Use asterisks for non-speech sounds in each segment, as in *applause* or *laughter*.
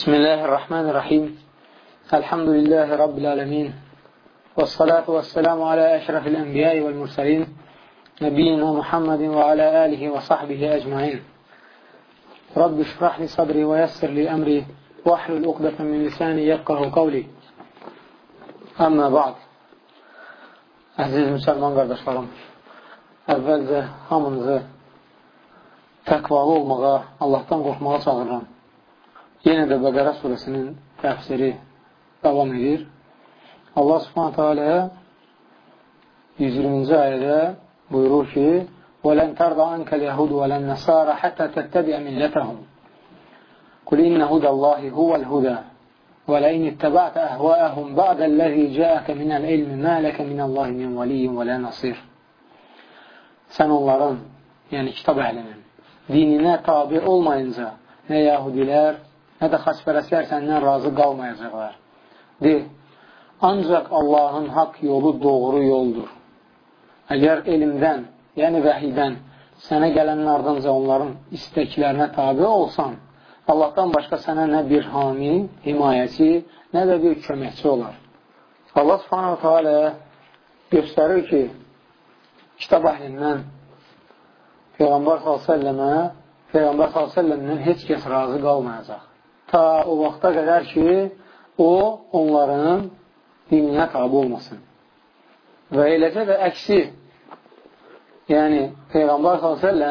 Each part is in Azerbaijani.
بسم الله الرحمن الرحيم. الحمد لله رب العالمين. والصلاة والسلام على أشرف الأنبياء والمرسلين نبينا محمد وعلى آله وصحبه أجمعين. رب اشرح لي صدري ويسر لي أمري واحلل عقدة من لساني يفقه قولي. Amma ba'd Əziz müsəlman qardaşlarım Əvvəlcə hamınızı təqvalı olmağa, Allahdan qorxmağa çağırıram. Yenə də Bəqərə surəsinin təfsiri davam edir. Allah subhanətə alə 120-ci ayədə buyurur ki وَلَنْ تَرْضَ عَنْكَ الْيَهُودُ وَلَا النَّصَارَ حَتَّى تَتَّبِعَ مِلَّتَهُمْ قُلْ إِنَّ هُدَى اللَّهِ هُوَ الْهُدَى وَلَئِنِ اتَّبَعْتَ أَهْوَاءَهُمْ بَعْدَ الَّذِي جَاءَكَ مِنَ الْعِلْمِ مَا لَكَ مِنَ اللَّهِ مِنْ وَلِيٍّ وَلَا نَصِيرٍ Sən onların, yəni kitab əhlinin dininə tabi olmayınca nə yahudilər, nə də xaçpərəslər səndən razı qalmayacaqlar. De, ancaq Allahın haqq yolu doğru yoldur. Əgər elmdən, yəni vəhidən sənə gələn ardınca onların istəklərinə tabi olsan, Allahdan başqa sənə nə bir hami, himayəçi, nə də bir köməkçi olar. Allah subhanahu teala göstərir ki, kitab əhlindən Peyğəmbər s.ə.və Peyğəmbər s.ə.vədən heç kəs razı qalmayacaq. Ta o vaxta qədər ki, o, onların dininə tabi olmasın. Və eləcə də əksi, yəni Peyğəmbər s.ə.v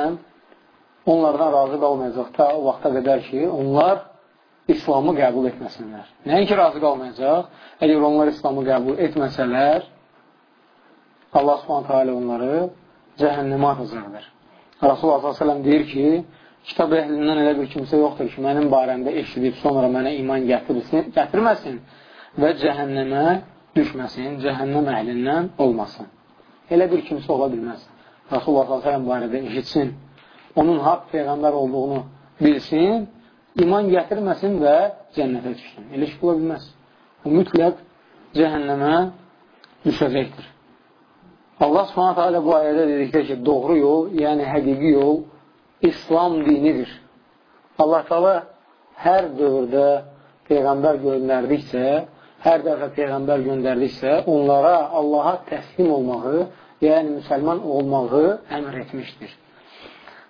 onlardan razı qalmayacaq ta o vaxta qədər ki, onlar İslamı qəbul etməsinlər. Nəinki razı qalmayacaq, əgər onlar İslamı qəbul etməsələr, Allah subhanətə alə onları cəhənnəmə atacaqdır. Rasulullah s.ə.v deyir ki, kitab əhlindən elə bir kimsə yoxdur ki, mənim barəmdə eşidib sonra mənə iman gətirsin, gətirməsin və cəhənnəmə düşməsin, cəhənnəm əhlindən olmasın. Elə bir kimsə ola bilməz. Rasulullah s.ə.v barədə eşitsin, onun haqq Peyğəmbər olduğunu bilsin, iman gətirməsin və cənnətə düşsün. Elə şey ola bilməz. O mütləq cəhənnəmə düşəcəkdir. Allah subhanətə alə bu ayədə dedikdə ki, doğru yol, yəni həqiqi yol İslam dinidir. Allah taala hər dövrdə Peyğəmbər göndərdiksə, hər dəfə Peyğəmbər göndərdiksə, onlara Allaha təslim olmağı, yəni müsəlman olmağı əmr etmişdir.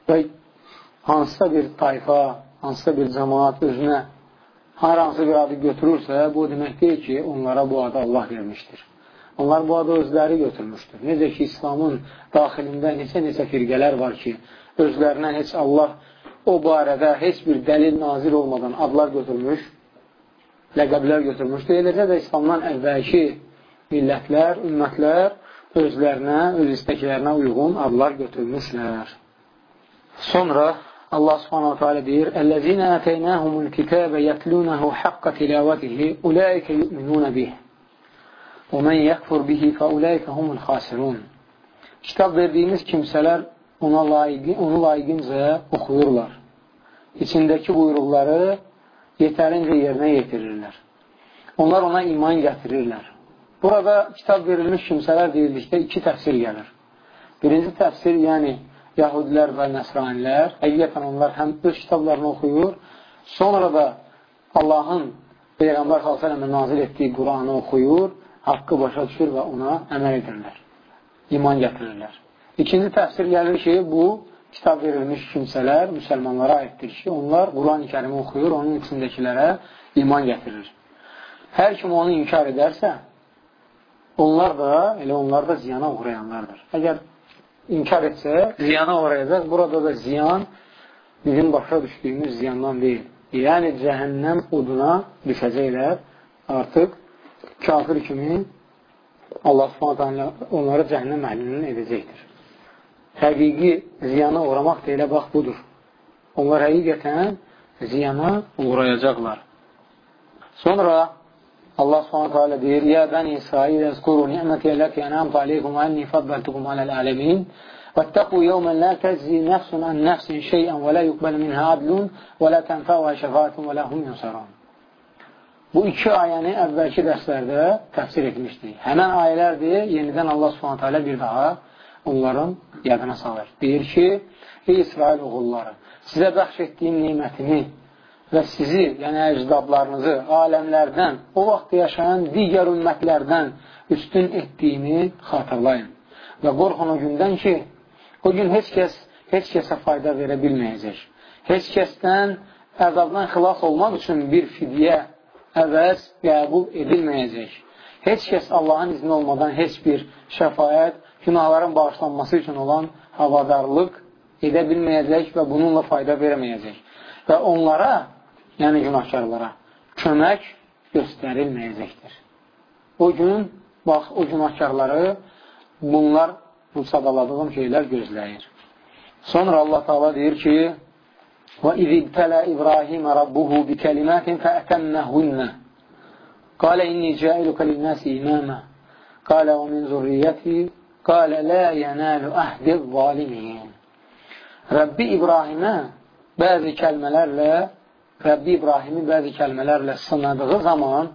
Və hansısa bir tayfa, hansısa bir cəmaat özünə hər hansı bir adı götürürsə, bu demək deyil ki, onlara bu adı Allah vermişdir. Onlar bu adı özləri götürmüşdür. Necə ki, İslamın daxilində neçə-neçə firqələr var ki, özlərinə heç Allah o barədə heç bir dəlil nazil olmadan adlar götürmüş, ləqəblər götürmüşdür. Eləcə də İslamdan əvvəlki millətlər, ümmətlər özlərinə, öz istəklərinə uyğun adlar götürmüşlər. Sonra Allah subhanahu teala deyir: "Ellezina ataynahumul kitabe yetlunahu haqqa tilavatihi ulaika yu'minuna bih." Və mən yəkfur bihi fəuləykə humul xasirun. Kitab verdiyimiz kimsələr ona layiqin, onu layiqincə oxuyurlar. İçindəki buyruqları yetərincə yerinə yetirirlər. Onlar ona iman gətirirlər. Burada kitab verilmiş kimsələr deyildikdə iki təfsir gəlir. Birinci təfsir, yəni Yahudilər və Nəsranilər, həqiqətən onlar həm öz kitablarını oxuyur, sonra da Allahın Peyğəmbər s.ə.və nazil etdiyi Quranı oxuyur, haqqı başa düşür və ona əməl edirlər. İman gətirirlər. İkinci təfsir gəlir ki, bu kitab verilmiş kimsələr müsəlmanlara aiddir ki, onlar Quran-ı kərimi oxuyur, onun içindəkilərə iman gətirir. Hər kim onu inkar edərsə, onlar da, elə onlar da ziyana uğrayanlardır. Əgər inkar etsə, ziyana uğrayacaq. Burada da ziyan bizim başa düşdüyümüz ziyandan deyil. Yəni, cəhənnəm uduna düşəcəklər artıq kafir kimi Allah subhanətə onları cəhənnəm əhlinin edəcəkdir Həqiqi ziyana uğramaq da elə bax budur. Onlar həqiqətən ziyana uğrayacaqlar. Sonra Allah subhanətə alə deyir, Yə bəni İsrail əzkuru ni'məti ələti ənəmtə aleykum və ənni fəbbəltukum aləl ələmin واتقوا يوما لا تجزي نفس عن نفس شيئا ولا يقبل منها عدل ولا تنفعها شفاعة ولا هم ينصرون Bu iki ayəni əvvəlki dərslərdə təfsir etmişdik. Həmən ayələrdir, yenidən Allah subhanətə alə bir daha onların yadına salır. Deyir ki, ey İsrail oğulları, sizə bəxş etdiyim neymətimi və sizi, yəni əcdadlarınızı aləmlərdən, o vaxt yaşayan digər ümmətlərdən üstün etdiyini xatırlayın. Və qorxun o gündən ki, o gün heç kəs heç kəsə fayda verə bilməyəcək. Heç kəsdən əzabdan xilas olmaq üçün bir fidyə, əvəz qəbul edilməyəcək. Heç kəs Allahın izni olmadan heç bir şəfayət, günahların bağışlanması üçün olan havadarlıq edə bilməyəcək və bununla fayda verməyəcək. Və onlara, yəni günahkarlara, kömək göstərilməyəcəkdir. O gün, bax, o günahkarları bunlar bu sadaladığım şeylər gözləyir. Sonra Allah Taala deyir ki: "Və izibtələ İbrahim rabbuhu bi kelimatin fa'tamnahunna. Qala inni ja'iluka lin-nasi imama. Qala və min zurriyyati. Qala la yanalu ahdiz-zalimin." Rəbbi İbrahimə bəzi kəlmələrlə Rəbbi İbrahimi bəzi kəlmələrlə sınadığı zaman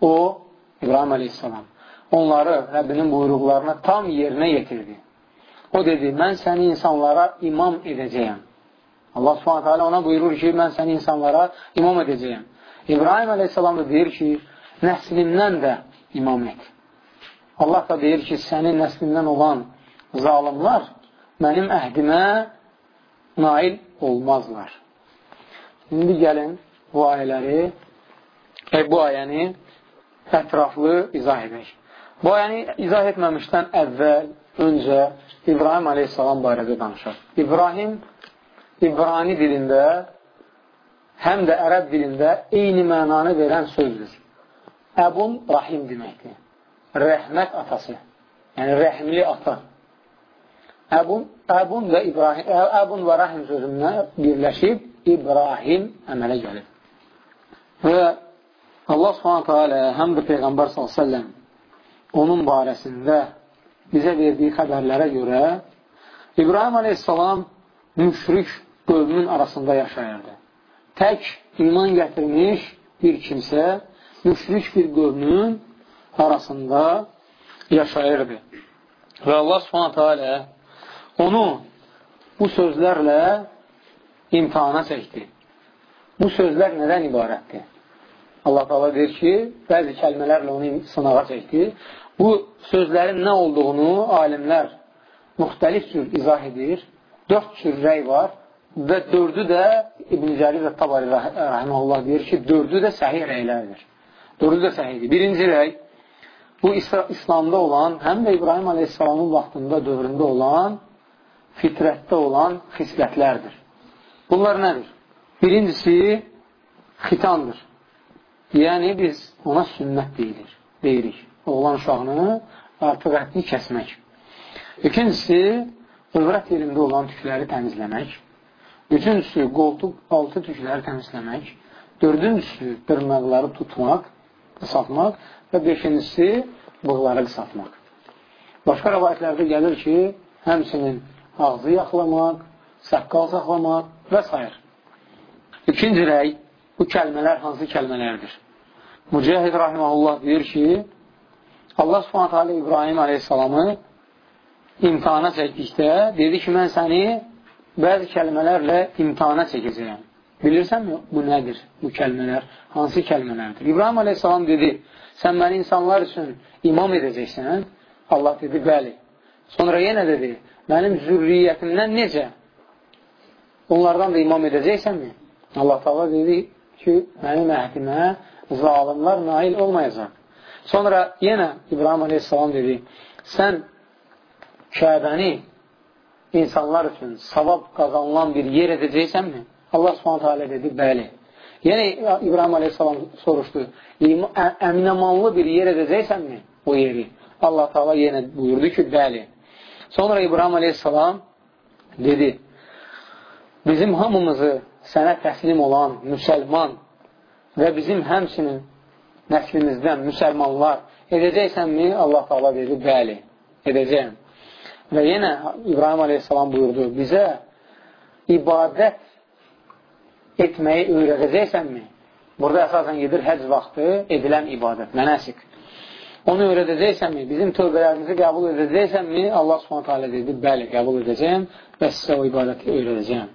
o İbrahim əleyhissalam onları Rəbbinin buyruqlarına tam yerinə yetirdi. O dedi, mən səni insanlara imam edəcəyəm. Allah subhanətə alə ona buyurur ki, mən səni insanlara imam edəcəyəm. İbrahim əleyhissalam da deyir ki, nəslimdən də imam et. Allah da deyir ki, sənin nəslindən olan zalimlar mənim əhdimə nail olmazlar. İndi gəlin bu ayələri, e, bu ayəni ətraflı izah edək. Bu ayəni izah etməmişdən əvvəl, öncə İbrahim aleyhissalam barədə danışaq. İbrahim İbrani dilində həm də ərəb dilində eyni mənanı verən sözdür. Əbun Rahim deməkdir. Rəhmət atası. Yəni, rəhmli ata. Əbun, əbun və İbrahim, əbun və Rahim sözündən birləşib İbrahim əmələ gəlir. Və Allah subhanətə alə həm də Peyğəmbər s.ə.v onun barəsində bizə verdiyi xəbərlərə görə İbrahim aleyhissalam müşrik qövmün arasında yaşayırdı. Tək iman gətirmiş bir kimsə müşrik bir qövmün arasında yaşayırdı. Və Allah subhanətə alə onu bu sözlərlə imtihana çəkdi. Bu sözlər nədən ibarətdir? Allah Taala deyir ki, bəzi kəlmələrlə onu sınağa çəkdi. Bu sözlərin nə olduğunu alimlər müxtəlif cür izah edir. Dörd cür rəy var və dördü də İbn-i Cərir və Tabari rəhməlullah deyir ki, dördü də səhih rəylərdir. Dördü də səhihdir. Birinci rəy, bu İslamda olan, həm də İbrahim Aleyhisselamın vaxtında, dövründə olan, fitrətdə olan xislətlərdir. Bunlar nədir? Birincisi, xitandır. Yəni, biz ona sünnət deyilir, deyirik oğlan uşağını artıq ətini kəsmək. İkincisi, övrət yerində olan tükləri təmizləmək. Üçüncüsü, qoltuq altı tükləri təmizləmək. Dördüncüsü, dırnaqları tutmaq, qısaltmaq və beşincisi, bığları qısaltmaq. Başqa rəvayətlərdə gəlir ki, həmsinin ağzı yaxlamaq, saqqal saxlamaq və s. İkinci rəy, bu kəlmələr hansı kəlmələrdir? Mücahid Rahiməhullah deyir ki, Allah subhanətə alə İbrahim aleyhissalamı imtihana çəkdikdə dedi ki, mən səni bəzi kəlmələrlə imtihana çəkəcəyəm. Bilirsənmi, bu nədir, bu kəlmələr? Hansı kəlmələrdir? İbrahim aleyhissalam dedi, sən məni insanlar üçün imam edəcəksən? Allah dedi, bəli. Sonra yenə dedi, mənim zürriyyətimdən necə? Onlardan da imam edəcəksənmi? Allah taala dedi ki, mənim əhdimə zalimlar nail olmayacaq. Sonra yenə İbrahim aleyhissalam dedi, sən Kəbəni insanlar üçün savab qazanılan bir yer edəcəksənmi? Allah subhanətə alə dedi, bəli. Yəni, İbrahim aleyhissalam soruşdu, əminəmanlı bir yer edəcəksənmi o yeri? Allah Taala yenə buyurdu ki, bəli. Sonra İbrahim aleyhissalam dedi, bizim hamımızı sənə təslim olan müsəlman və bizim həmsinin nəslimizdən müsəlmanlar edəcəksənmi? Allah Taala dedi, bəli, edəcəyəm. Və yenə İbrahim aleyhissalam buyurdu, bizə ibadət etməyi öyrədəcəksənmi? Burada əsasən gedir həc vaxtı edilən ibadət, mənəsik. Onu öyrədəcəksənmi? Bizim tövbələrimizi qəbul edəcəksənmi? Allah subhanət hələ dedi, bəli, qəbul edəcəyəm və sizə o ibadəti öyrədəcəyəm.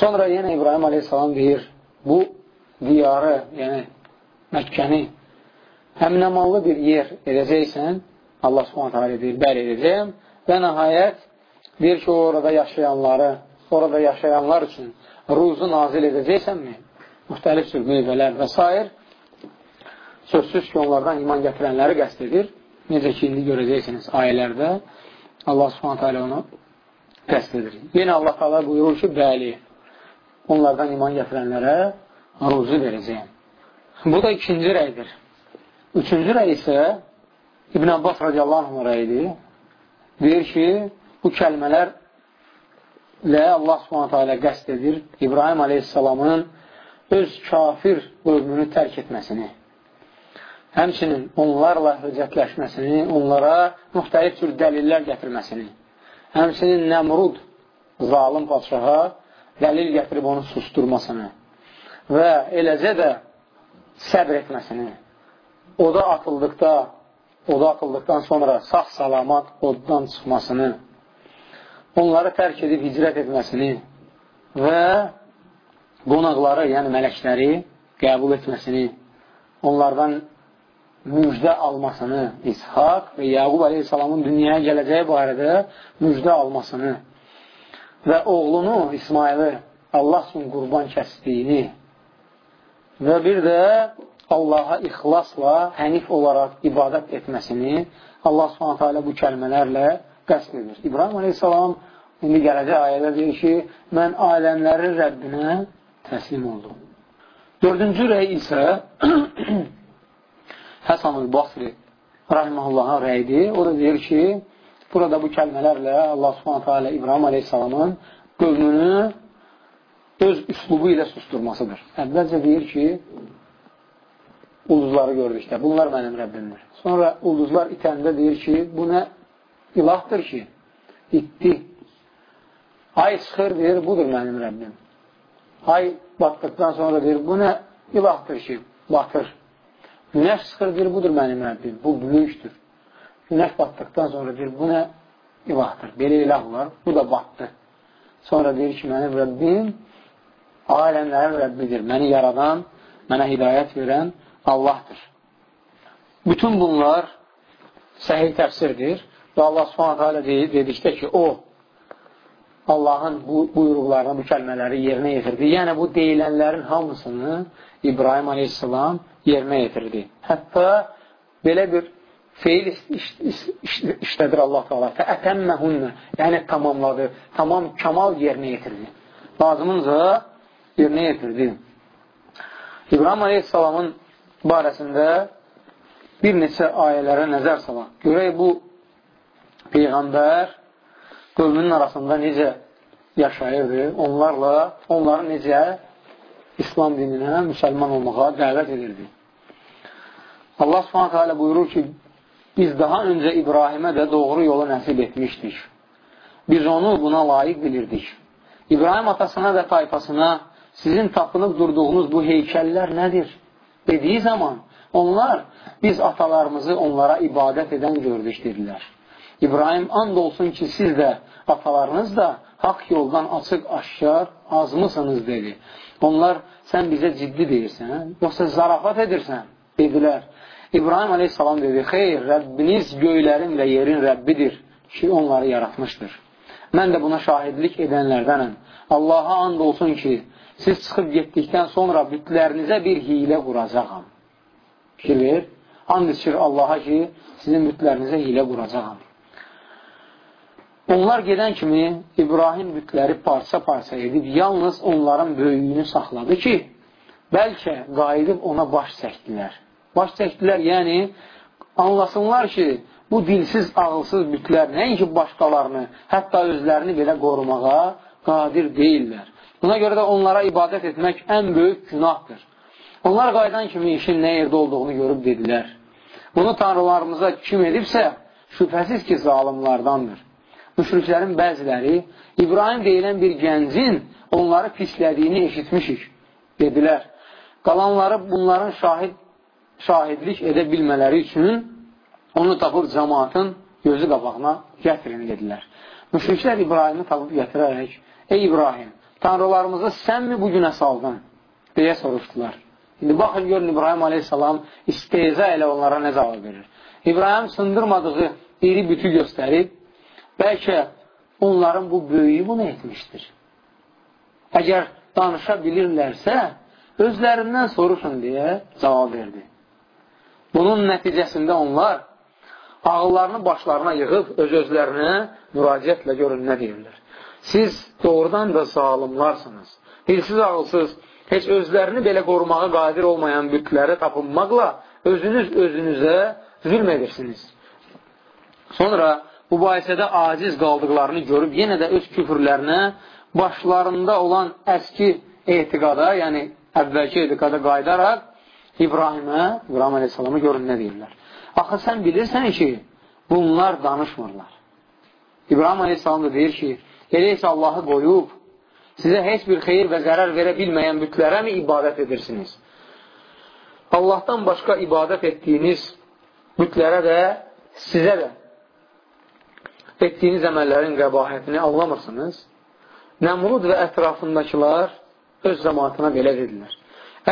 Sonra yenə İbrahim aleyhissalam deyir, bu diyarı, yəni Məkkəni həmnəmanlı bir yer edəcəksən, Allah subhanət hələ deyir, bəli edəcəyəm və nəhayət deyir ki, orada yaşayanları, orada yaşayanlar üçün ruzu nazil edəcəksənmi? Müxtəlif sür meyvələr və s. Sözsüz ki, onlardan iman gətirənləri qəst edir. Necə ki, indi görəcəksiniz ayələrdə Allah subhanət hələ onu qəst edir. Yenə Allah qala buyurur ki, bəli, onlardan iman gətirənlərə ruzu verəcəyəm. Bu da ikinci rəydir. Üçüncü rəy isə İbn Abbas radiyallahu anh rəyidir. Deyir ki, bu kəlmələrlə Allah subhanətə alə qəst edir İbrahim aleyhissalamın öz kafir qövmünü tərk etməsini, həmçinin onlarla höcətləşməsini, onlara müxtəlif tür dəlillər gətirməsini, həmçinin Nəmrud zalim padşaha dəlil gətirib onu susturmasını və eləcə də səbr etməsini, oda atıldıqda, oda atıldıqdan sonra sağ salamat oddan çıxmasını, onları tərk edib hicrət etməsini və qonaqları, yəni mələkləri qəbul etməsini, onlardan müjdə almasını, İshak və Yaqub aleyhissalamın dünyaya gələcəyi barədə müjdə almasını və oğlunu İsmaili Allah üçün qurban kəsdiyini və bir də Allaha ixlasla, hənif olaraq ibadət etməsini Allah subhanətə alə bu kəlmələrlə qəsd edir. İbrahim aleyhissalam indi gələcək ayədə deyir ki, mən aləmlərin Rəbbinə təslim oldum. Dördüncü rəy isə *clears throat* Həsanul Basri rahiməhullahın rəyidir. O da deyir ki, burada bu kəlmələrlə Allah subhanətə alə İbrahim aleyhissalamın qövmünü öz üslubu ilə susturmasıdır. Əvvəlcə deyir ki, ulduzları gördükdə, bunlar mənim Rəbbimdir. Sonra ulduzlar itəndə deyir ki, bu nə ilahdır ki, itdi. Ay çıxır, deyir, budur mənim Rəbbim. Ay batdıqdan sonra deyir, bu nə ilahdır ki, batır. Günəş çıxır, deyir, budur mənim Rəbbim, bu böyükdür. Günəş batdıqdan sonra deyir, bu nə ilahdır, belə ilah var, bu da batdı. Sonra deyir ki, mənim Rəbbim aləmlərin Rəbbidir, məni yaradan, mənə hidayət verən Allahdır. Bütün bunlar səhih təfsirdir və Allah subhanətə alə dedikdə ki, o Allahın bu buyruqlarını, bu kəlmələri yerinə yetirdi. Yəni, bu deyilənlərin hamısını İbrahim aleyhissalam yerinə yetirdi. Hətta belə bir feil işlədir Allah Teala. Fəətəmməhünnə, yəni tamamladı, tamam kamal yerinə yetirdi. Lazımınca yerinə yetirdi. İbrahim aleyhissalamın barəsində bir neçə ayələrə nəzər salaq. Görək bu Peyğəmbər qövmünün arasında necə yaşayırdı, onlarla, onları necə İslam dininə, müsəlman olmağa dəvət edirdi. Allah subhanətə alə buyurur ki, biz daha öncə İbrahimə də doğru yolu nəsib etmişdik. Biz onu buna layiq bilirdik. İbrahim atasına və tayfasına sizin tapınıb durduğunuz bu heykəllər nədir? dediyi zaman onlar biz atalarımızı onlara ibadət edən gördük dedilər. İbrahim and olsun ki, siz də atalarınız da haqq yoldan açıq aşkar azmısınız dedi. Onlar sən bizə ciddi deyirsən, yoxsa zarafat edirsən dedilər. İbrahim aleyhissalam dedi, xeyr, Rəbbiniz göylərin və yerin Rəbbidir ki, onları yaratmışdır. Mən də buna şahidlik edənlərdənəm. Allaha and olsun ki, siz çıxıb getdikdən sonra bütlərinizə bir hilə quracaqam. Fikir ver. And içir Allaha ki, sizin bütlərinizə hilə quracaqam. Onlar gedən kimi İbrahim bütləri parça-parça edib, yalnız onların böyüyünü saxladı ki, bəlkə qayıdıb ona baş çəkdilər. Baş çəkdilər, yəni anlasınlar ki, bu dilsiz, ağılsız bütlər nəinki başqalarını, hətta özlərini belə qorumağa qadir deyirlər. Buna görə də onlara ibadət etmək ən böyük günahdır. Onlar qaydan kimi işin nə yerdə olduğunu görüb dedilər. Bunu tanrılarımıza kim edibsə, şübhəsiz ki, zalimlardandır. Müşriklərin bəziləri İbrahim deyilən bir gəncin onları pislədiyini eşitmişik, dedilər. Qalanları bunların şahid, şahidlik edə bilmələri üçün onu tapıb cəmaatın gözü qabağına gətirin, dedilər. Müşriklər İbrahimi tapıb gətirərək, ey İbrahim, tanrılarımızı sənmi bu günə saldın? deyə soruşdular. İndi baxın, görün, İbrahim aleyhissalam isteyza ilə onlara nə cavab verir. İbrahim sındırmadığı iri bütü göstərib, bəlkə onların bu böyüyü bunu etmişdir. Əgər danışa bilirlərsə, özlərindən soruşun deyə cavab verdi. Bunun nəticəsində onlar ağıllarını başlarına yığıb öz-özlərinə müraciətlə görün nə deyirlər. Siz doğrudan da zalimlarsınız. Dilsiz ağılsız, heç özlərini belə qorumağa qadir olmayan bütləri tapınmaqla özünüz özünüzə zülm edirsiniz. Sonra bu bahisədə aciz qaldıqlarını görüb yenə də öz küfürlərinə başlarında olan əski etiqada, yəni əvvəlki etiqada qaydaraq İbrahimə, İbrahim Aleyhisselamı görün nə deyirlər. Axı sən bilirsən ki, bunlar danışmırlar. İbrahim Aleyhisselam da deyir ki, elə isə Allahı qoyub, sizə heç bir xeyir və zərər verə bilməyən bütlərə mi ibadət edirsiniz? Allahdan başqa ibadət etdiyiniz bütlərə də, sizə də etdiyiniz əməllərin qəbahətini anlamırsınız. Nəmrud və ətrafındakılar öz zamanına belə dedilər.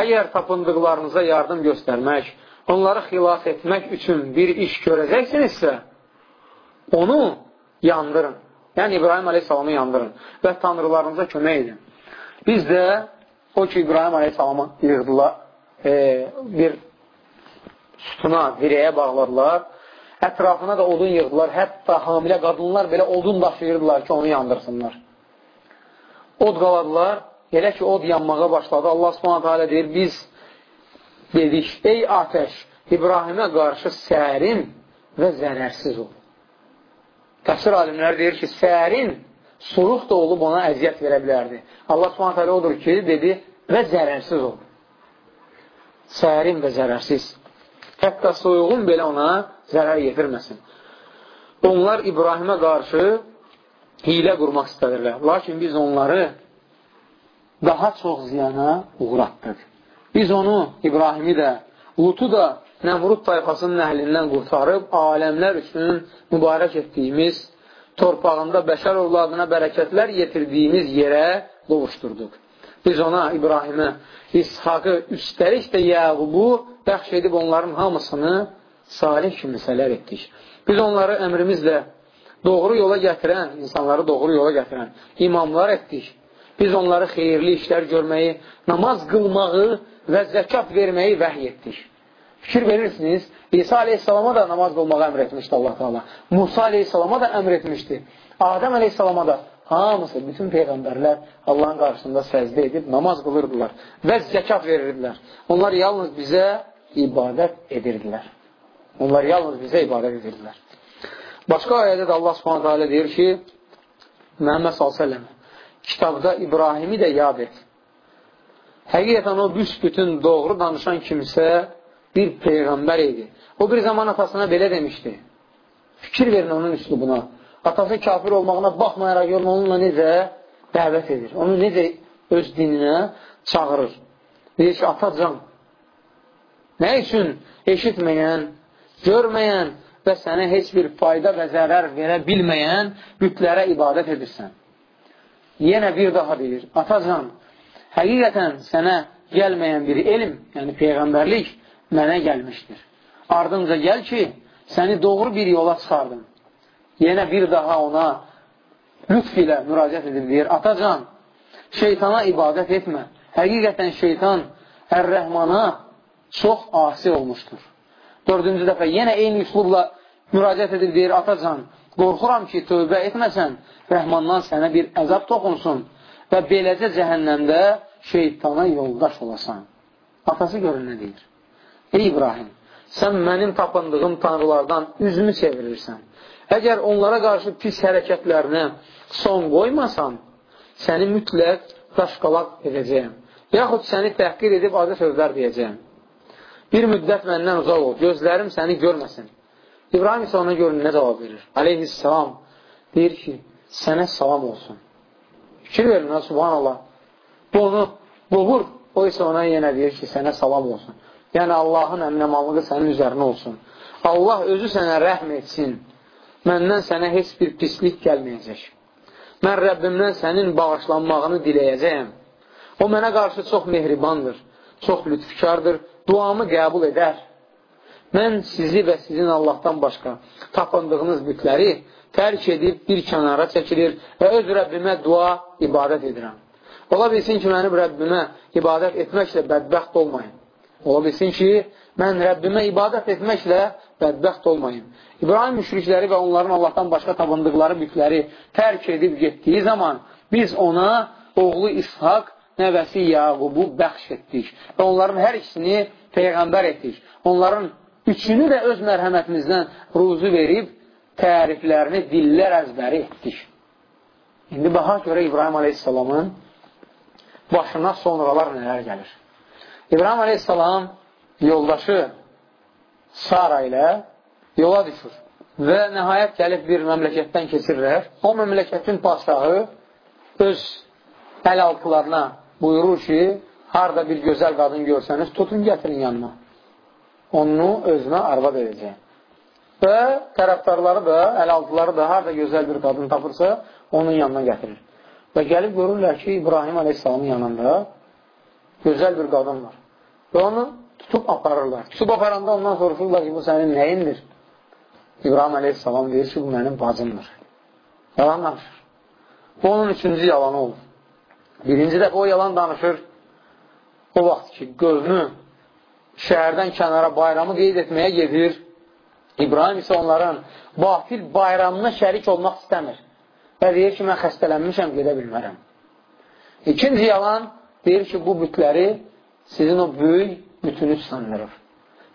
Əgər tapındıqlarınıza yardım göstərmək, onları xilas etmək üçün bir iş görəcəksinizsə, onu yandırın. Yəni, İbrahim aleyhissalamı yandırın və tanrılarınıza kömək edin. Biz də o ki, İbrahim aleyhissalamı yığdılar, e, bir sütuna, dirəyə bağladılar, ətrafına da odun yığdılar. Hətta hamilə qadınlar belə odun daşıyırdılar ki, onu yandırsınlar. Od qaladılar, elə ki, od yanmağa başladı. Allah subhanətə alə deyir, biz dedik, ey atəş, İbrahimə qarşı sərin və zərərsiz ol. Təfsir alimləri deyir ki, sərin soruq da olub ona əziyyət verə bilərdi. Allah subhanətə alə odur ki, dedi, və zərərsiz ol. Sərin və zərərsiz. Hətta soyuğun belə ona zərər yetirməsin. Onlar İbrahimə qarşı hilə qurmaq istədirlər. Lakin biz onları daha çox ziyana uğratdıq. Biz onu, İbrahimi də, Lutu da Nəmrud tayfasının əhlindən qurtarıb, aləmlər üçün mübarək etdiyimiz, torpağında bəşər ovladına bərəkətlər yetirdiyimiz yerə qovuşdurduq. Biz ona, İbrahimə, İshaqı, üstəlik də Yəqubu bəxş edib onların hamısını salih kimsələr etdik. Biz onları əmrimizlə doğru yola gətirən, insanları doğru yola gətirən imamlar etdik. Biz onları xeyirli işlər görməyi, namaz qılmağı və zəkat verməyi vəhy etdik. Fikir verirsiniz, İsa aleyhissalama da namaz qılmağı əmr etmişdi Allah Teala. Musa aleyhissalama da əmr etmişdi. Adəm aleyhissalama da hamısı, bütün peyğəmbərlər Allahın qarşısında səzdə edib namaz qılırdılar və zəkat verirdilər. Onlar yalnız bizə ibadət edirdilər. Onlar yalnız bizə ibadət edirlər. Başqa ayədə də Allah subhanətə alə deyir ki, Məhəmməd s.ə.v kitabda İbrahimi də yad et. Həqiqətən o büsbütün doğru danışan kimsə bir peyğəmbər idi. O bir zaman atasına belə demişdi. Fikir verin onun üslubuna. Atası kafir olmağına baxmayaraq görün onunla necə dəvət edir. Onu necə öz dininə çağırır. Deyir ki, atacan, nə üçün eşitməyən, görməyən və sənə heç bir fayda və zərər verə bilməyən bütlərə ibadət edirsən. Yenə bir daha deyir, atacan, həqiqətən sənə gəlməyən bir elm, yəni Peyğəmbərlik mənə gəlmişdir. Ardınca gəl ki, səni doğru bir yola çıxardım. Yenə bir daha ona lütf ilə müraciət edib deyir, atacan, şeytana ibadət etmə. Həqiqətən şeytan Ər-Rəhmana çox asi olmuşdur. Dördüncü dəfə yenə eyni üslubla müraciət edib deyir, atacan, qorxuram ki, tövbə etməsən, rəhmandan sənə bir əzab toxunsun və beləcə cəhənnəmdə şeytana yoldaş olasan. Atası görün nə deyir? Ey İbrahim, sən mənim tapındığım tanrılardan üzümü çevirirsən. Əgər onlara qarşı pis hərəkətlərinə son qoymasan, səni mütləq daşqalaq edəcəyəm. Yaxud səni təhqir edib adı sözlər deyəcəyəm. Bir müddət məndən uzaq ol, gözlərim səni görməsin. İbrahim isə ona görün nə cavab verir? Aleyhisselam deyir ki, sənə salam olsun. Fikir verin, ha, subhanallah. Bu onu boğur, o isə ona yenə deyir ki, sənə salam olsun. Yəni, Allahın əminəmanlığı sənin üzərinə olsun. Allah özü sənə rəhm etsin. Məndən sənə heç bir pislik gəlməyəcək. Mən Rəbbimdən sənin bağışlanmağını diləyəcəyəm. O mənə qarşı çox mehribandır, çox lütfkardır, duamı qəbul edər. Mən sizi və sizin Allahdan başqa tapındığınız bütləri tərk edib bir kənara çəkilir və öz Rəbbimə dua, ibadət edirəm. Ola bilsin ki, mənim Rəbbimə ibadət etməklə bədbəxt olmayın. Ola bilsin ki, mən Rəbbimə ibadət etməklə bədbəxt olmayım. İbrahim müşrikləri və onların Allahdan başqa tapındıqları bütləri tərk edib getdiyi zaman biz ona oğlu İshak, nəvəsi Yaqubu bəxş etdik onların hər ikisini Peyğəmbər etdik. Onların üçünü də öz mərhəmətimizdən ruzu verib təriflərini dillər əzbəri etdik. İndi baxaq görə İbrahim Aleyhisselamın başına sonralar nələr gəlir. İbrahim Aleyhisselam yoldaşı Sara ilə yola düşür və nəhayət gəlib bir məmləkətdən keçirlər. O məmləkətin paşahı öz əl altılarına buyurur ki, harada bir gözəl qadın görsəniz, tutun gətirin yanına. Onu özünə arvad edəcək. Və tərəfdarları da, əl altıları da harada gözəl bir qadın tapırsa, onun yanına gətirir. Və gəlib görürlər ki, İbrahim Aleyhisselamın yanında gözəl bir qadın var. Və onu tutub aparırlar. Tutub aparanda ondan soruşurlar ki, bu sənin nəyindir? İbrahim Aleyhisselam deyir ki, bu mənim bacımdır. Yalan danışır. Bu onun üçüncü yalanı olur. Birinci dəfə o yalan danışır. O vaxt ki, qövmü şəhərdən kənara bayramı qeyd etməyə gedir. İbrahim isə onların batil bayramına şərik olmaq istəmir. Və deyir ki, mən xəstələnmişəm, gedə bilmərəm. İkinci yalan deyir ki, bu bütləri sizin o böyük bütünü sandırır.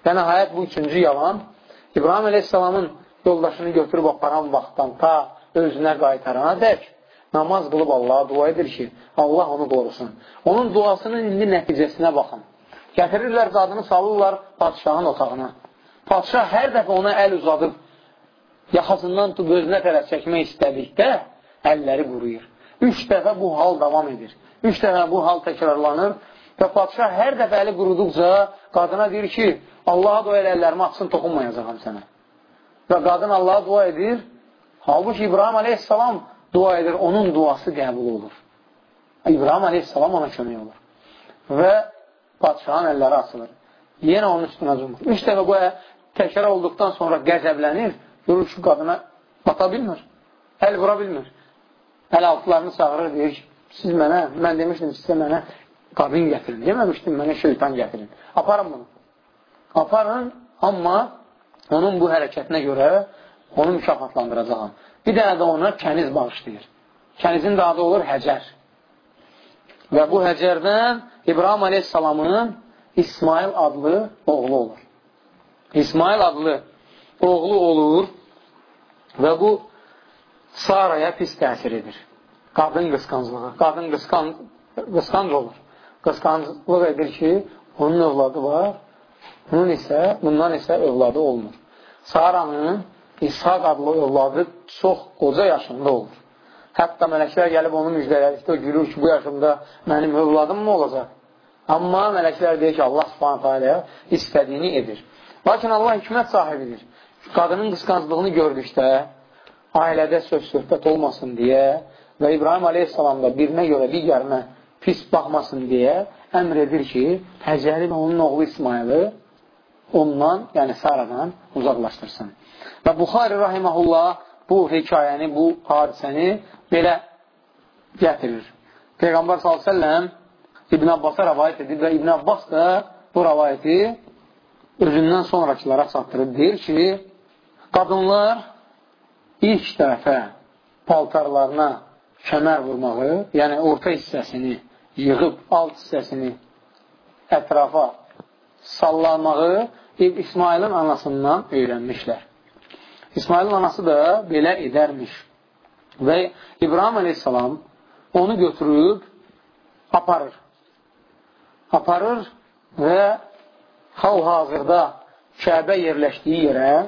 Və nəhayət bu üçüncü yalan İbrahim Aleyhisselamın yoldaşını götürüb aparan vaxtdan ta özünə qaytarana dək namaz qılıb Allaha dua edir ki, Allah onu qorusun. Onun duasının indi nəticəsinə baxın. Gətirirlər qadını, salırlar padişahın otağına. Padişah hər dəfə ona əl uzadıb, yaxasından tutub özünə tərəf çəkmək istədikdə əlləri quruyur. Üç dəfə bu hal davam edir. Üç dəfə bu hal təkrarlanır və padişah hər dəfə əli quruduqca qadına deyir ki, Allaha dua elə əllərimi açsın, toxunmayacaqam sənə. Və qadın Allaha dua edir. Halbuki İbrahim aleyhissalam dua edir, onun duası qəbul olur. İbrahim aleyhissalam ona kömək olur. Və padişahın əlləri açılır. Yenə onun üstünə cumur. Üç dəfə bu təkrar olduqdan sonra qəzəblənir, görür ki, qadına bata bilmir, əl vura bilmir. Əl altlarını çağırır, deyir ki, siz mənə, mən demişdim sizə mənə qadın gətirin. Deməmişdim mənə şeytan gətirin. Aparın bunu. Aparın, amma onun bu hərəkətinə görə onu mükafatlandıracaqam. Bir dənə də ona kəniz bağışlayır. Kənizin də adı olur Həcər. Və bu Həcərdən İbrahim Aleyhisselamın İsmail adlı oğlu olur. İsmail adlı oğlu olur və bu Saraya pis təsir edir. Qadın qısqanclığı. Qadın qısqan, qısqanc olur. Qısqanclıq edir ki, onun övladı var, bunun isə, bundan isə övladı olmur. Saranın İshak adlı övladı çox qoca yaşında olur. Hətta mələklər gəlib onu müjdələdikdə o gülür ki, bu yaşımda mənim övladım mı olacaq? Amma mələklər deyir ki, Allah subhanətə aləyə istədiyini edir. Lakin Allah hikmət sahibidir. Qadının qısqanclığını gördükdə ailədə söz-söhbət olmasın deyə və İbrahim aleyhissalam da birinə görə digərinə pis baxmasın deyə əmr edir ki, Həcəri və onun oğlu İsmailı ondan, yəni Saradan uzaqlaşdırsın. Və Buxari rahiməhullah bu hekayəni, bu hadisəni belə gətirir. Peyğəmbər s.ə.v İbn Abbasa rəvayət edir və İbn Abbas da bu rəvayəti özündən sonrakılara çatdırır. Deyir ki, qadınlar ilk dəfə paltarlarına kəmər vurmağı, yəni orta hissəsini yığıb alt hissəsini ətrafa sallamağı İsmailin anasından öyrənmişlər. İsmailin anası da belə edərmiş. Və İbrahim aleyhissalam onu götürüb aparır. Aparır və hal-hazırda Kəbə yerləşdiyi yerə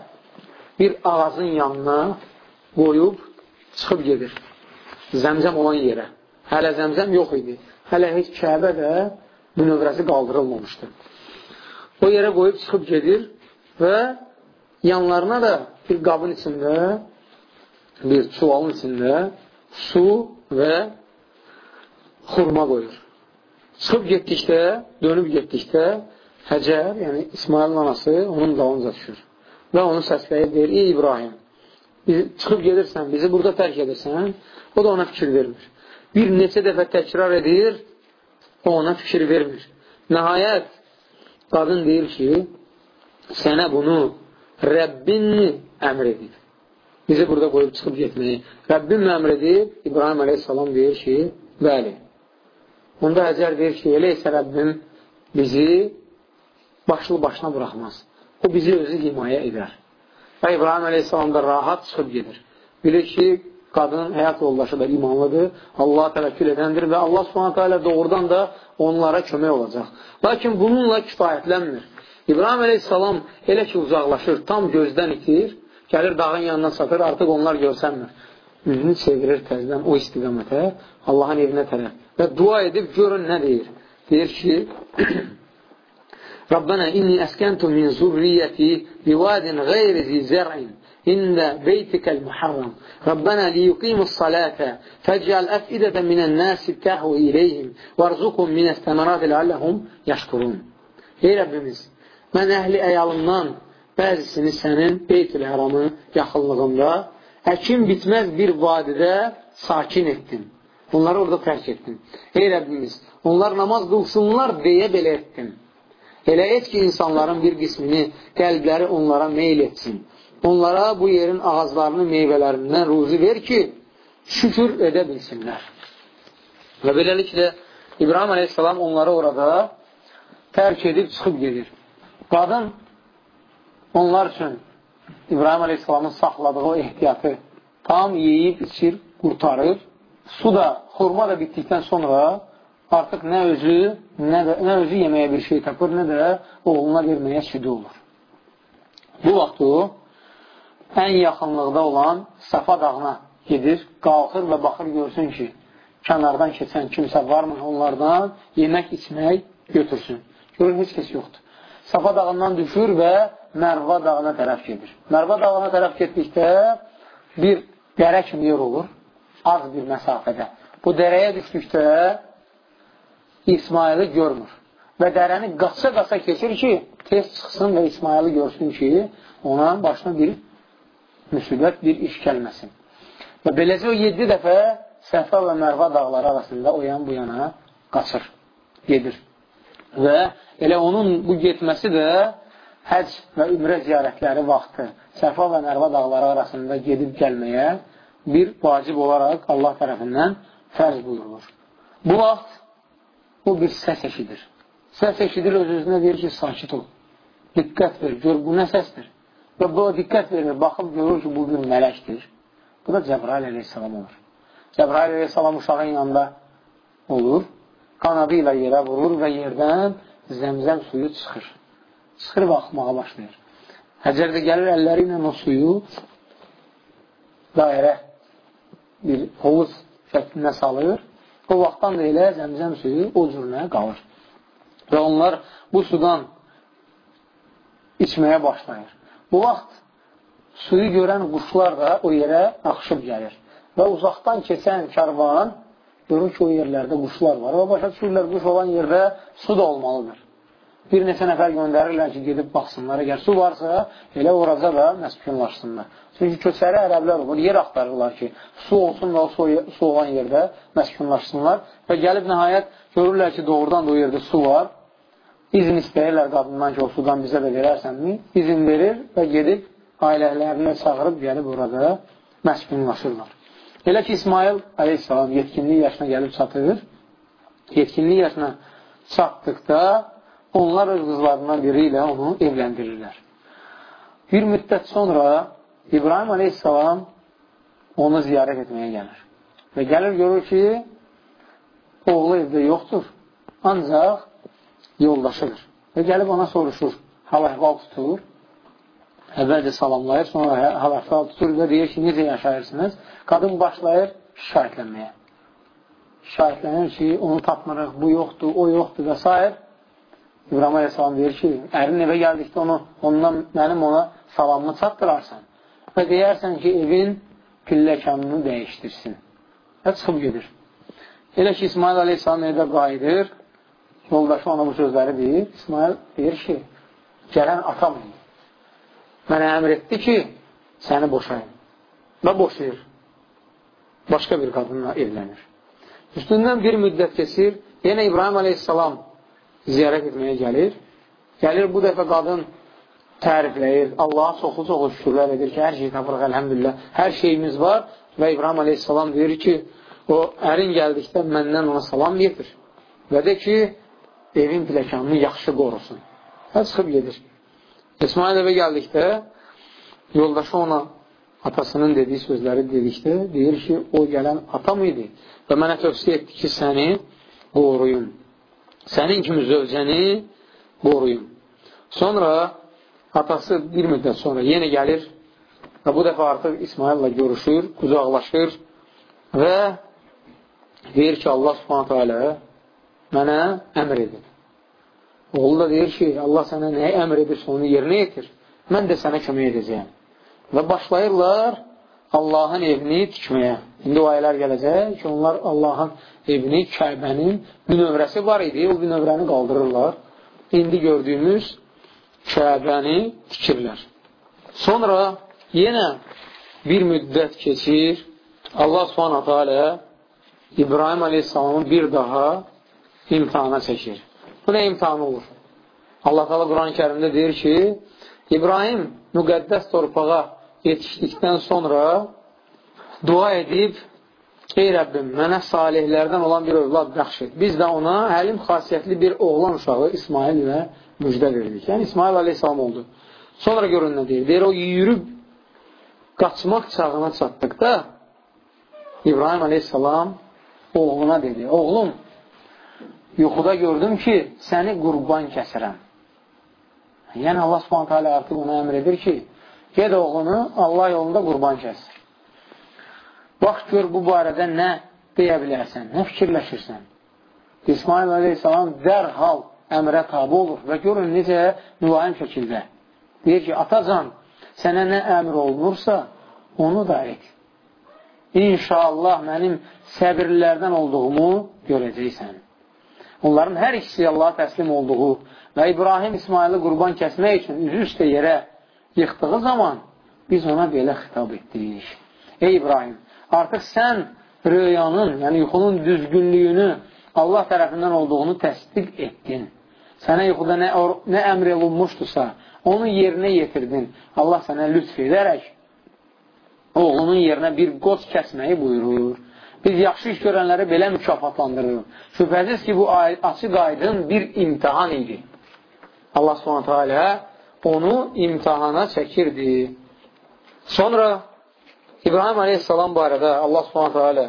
bir ağacın yanına qoyub çıxıb gedir. Zəmzəm olan yerə. Hələ zəmzəm yox idi. Hələ heç Kəbə də bünövrəsi qaldırılmamışdı. O yerə qoyub çıxıb gedir və yanlarına da bir qabın içində, bir çuvalın içində su və xurma qoyur. Çıxıb getdikdə, dönüb getdikdə Həcər, yəni İsmailin anası onun dalınca düşür. Və onu səsləyib deyir, ey İbrahim, çıxıb gedirsən, bizi burada tərk edirsən, o da ona fikir vermir. Bir neçə dəfə təkrar edir, o ona fikir vermir. Nəhayət, qadın deyir ki, sənə bunu Rəbbinmi əmr edib? Bizi burada qoyub çıxıb getməyi. Rəbbim əmr edib, İbrahim əleyhissalam deyir ki, bəli. Onda Həcər deyir ki, elə isə Rəbbim bizi başlı başına buraxmaz. O bizi özü himayə edər. Və İbrahim əleyhissalam da rahat çıxıb gedir. Bilir ki, qadının həyat yoldaşı da imanlıdır, Allaha təvəkkül edəndir və Allah subhanətə alə doğrudan da onlara kömək olacaq. Lakin bununla kifayətlənmir. İbrahim əleyhissalam elə ki uzaqlaşır, tam gözdən itir, gəlir dağın yanına çatır, artıq onlar görsənmir. Üzünü çevirir təzdən o istiqamətə, Allahın evinə tərəf və dua edib görün nə deyir. Deyir ki, *clears throat* Rabbana inni əskentu min zurriyyəti bivadin qeyri zi zər'in ində beytikəl muharram. Rabbana liyuqimus salata fəcəl əfidətən minən nəsi təhvu iləyhim vərzuqum minəs təmərati ləalləhum yəşkurun. Ey Rəbbimiz, mən əhli əyalımdan bəzisini sənin Beytül Həramı yaxınlığında həkim bitməz bir vadidə sakin etdim. Onları orada tərk etdim. Ey Rəbbimiz, onlar namaz qılsınlar deyə belə etdim. Elə et ki, insanların bir qismini, qəlbləri onlara meyl etsin. Onlara bu yerin ağızlarını meyvələrindən ruzi ver ki, şükür edə bilsinlər. Və beləliklə, İbrahim Aleyhisselam onları orada tərk edib çıxıb gedir. Qadın onlar üçün İbrahim Aleyhisselamın saxladığı o ehtiyatı tam yeyib, içir, qurtarır. Su da, xurma da bitdikdən sonra artıq nə özü, nə, də, nə özü yeməyə bir şey tapır, nə də oğluna verməyə südü olur. Bu vaxt o, ən yaxınlıqda olan Safa dağına gedir, qalxır və baxır görsün ki, kənardan keçən kimsə varmı onlardan yemək, içmək götürsün. Görür, heç kəs yoxdur. Safa dağından düşür və Mərva dağına tərəf gedir. Mərva dağına tərəf getdikdə bir dərə kimi yer olur, az bir məsafədə. Bu dərəyə düşdükdə İsmaili görmür. Və dərəni qaça-qaça keçir ki, tez çıxsın və İsmaili görsün ki, ona başına bir müsibət, bir iş gəlməsin. Və beləcə o 7 dəfə Səfa və Mərva dağları arasında o yan bu yana qaçır, gedir. Və elə onun bu getməsi də həc və ümrə ziyarətləri vaxtı Səfa və Mərva dağları arasında gedib gəlməyə bir vacib olaraq Allah tərəfindən fərz buyurulur. Bu vaxt o bir səs eşidir. Səs eşidir, öz-özünə deyir ki, sakit ol. Diqqət ver, gör, bu nə səsdir? Və bu diqqət verir, baxıb görür ki, bu bir mələkdir. Bu da Cəbrail əleyhissalam olur. Cəbrail əleyhissalam uşağın yanında olur, qanadı ilə yerə vurur və yerdən zəmzəm suyu çıxır. Çıxır və axmağa başlayır. Həcər də gəlir əlləri ilə o suyu dairə bir hovuz şəklində salır O vaxtdan da elə zəmzəm suyu o cürünə qalır. Və onlar bu sudan içməyə başlayır. Bu vaxt suyu görən quşlar da o yerə axışıb gəlir. Və uzaqdan keçən karvan görür ki, o yerlərdə quşlar var. Və başa düşürlər, quş olan yerdə su da olmalıdır bir neçə nəfər göndərirlər ki, gedib baxsınlar. Əgər su varsa, elə oraca da məskunlaşsınlar. Çünki köçəri ərəblər olur, yer axtarırlar ki, su olsun və o su, su olan yerdə məskunlaşsınlar. Və gəlib nəhayət görürlər ki, doğrudan da o yerdə su var. İzin istəyirlər qadından ki, o sudan bizə də verərsənmi? İzin verir və gedib ailələrini çağırıb gəlib orada məskunlaşırlar. Elə ki, İsmail əleyhissalam yetkinlik yaşına gəlib çatır. Yetkinlik yaşına çatdıqda onlar öz qızlarından biri ilə onu evləndirirlər. Bir müddət sonra İbrahim aleyhissalam onu ziyarət etməyə gəlir. Və gəlir görür ki, oğlu evdə yoxdur, ancaq yoldaşıdır. Və gəlib ona soruşur, hal-əhval tutur, əvvəlcə salamlayır, sonra hal-əhval tutur və deyir ki, necə yaşayırsınız? Qadın başlayır şikayətlənməyə. Şikayətlənir ki, onu tapmırıq, bu yoxdur, o yoxdur və s. İbrahim Aleyhisselam deyir ki, ərin evə gəldikdə onu, ondan mənim ona salamını çatdırarsan və deyərsən ki, evin pilləkanını dəyişdirsin. Və çıxıb gedir. Elə ki, İsmail Aleyhisselam evdə qayıdır Yoldaşı ona bu sözləri deyir. İsmail deyir ki, gələn atam idi. Mənə əmr etdi ki, səni boşayın. Və boşayır. Başqa bir qadınla evlənir. Üstündən bir müddət keçir, yenə İbrahim aleyhissalam ziyarət etməyə gəlir. Gəlir, bu dəfə qadın tərifləyir, Allaha çoxlu-çoxlu şükürlər edir ki, hər şey tapırıq, əlhəmdülillah, hər şeyimiz var və İbrahim aleyhissalam deyir ki, o ərin gəldikdə məndən ona salam yetir və de ki, evin pləkanını yaxşı qorusun. Və çıxıb gedir. İsmail evə gəldikdə yoldaşı ona atasının dediyi sözləri dedikdə deyir ki, o gələn atam idi və mənə tövsiyə etdi ki, səni qoruyum. Sənin kimi zövcəni qoruyum. Sonra atası bir müddət sonra yenə gəlir və bu dəfə artıq İsmaillə görüşür, qucaqlaşır və deyir ki, Allah subhanətə alə mənə əmr edin. Oğlu da deyir ki, Allah sənə nəyə əmr edirsə onu yerinə yetir. Mən də sənə kömək edəcəyəm. Və başlayırlar Allahın evini tikməyə. İndi o ayələr gələcək ki, onlar Allahın evini, Kəbənin bünövrəsi var idi, o bünövrəni qaldırırlar. İndi gördüyümüz Kəbəni tikirlər. Sonra yenə bir müddət keçir, Allah subhanətə alə İbrahim aleyhissalamı bir daha imtihana çəkir. Bu nə imtihanı olur? Allah Teala Quran-ı kərimdə deyir ki, İbrahim müqəddəs torpağa yetişdikdən sonra dua edib, ey Rəbbim, mənə salihlərdən olan bir övlad bəxş et. Biz də ona həlim xasiyyətli bir oğlan uşağı İsmail ilə müjdə verdik. Yəni, İsmail aleyhissalam oldu. Sonra görün nə deyir? Deyir, o yürüb qaçmaq çağına çatdıqda İbrahim aleyhissalam oğluna dedi, oğlum, yuxuda gördüm ki, səni qurban kəsirəm. Yəni, Allah subhanətə alə artıq ona əmr edir ki, ged oğlunu Allah yolunda qurban kəs. Bax, gör bu barədə nə deyə bilərsən, nə fikirləşirsən. İsmail aleyhissalam dərhal əmrə tabi olur və görün necə mülayim şəkildə. Deyir ki, atacan, sənə nə əmr olunursa, onu da et. İnşallah mənim səbirlərdən olduğumu görəcəksən. Onların hər ikisi Allaha təslim olduğu və İbrahim İsmaili qurban kəsmək üçün üzü üstə yerə yıxdığı zaman biz ona belə xitab etdik. Ey İbrahim, artıq sən rüyanın, yəni yuxunun düzgünlüyünü Allah tərəfindən olduğunu təsdiq etdin. Sənə yuxuda nə, nə əmr olunmuşdusa, onu yerinə yetirdin. Allah sənə lütf edərək oğlunun yerinə bir qoç kəsməyi buyurur. Biz yaxşı iş görənləri belə mükafatlandırırıq. Şübhəsiz ki, bu açıq aydın bir imtihan idi. Allah subhanətə alə onu imtihana çəkirdi. Sonra İbrahim aleyhissalam barədə Allah subhanətə alə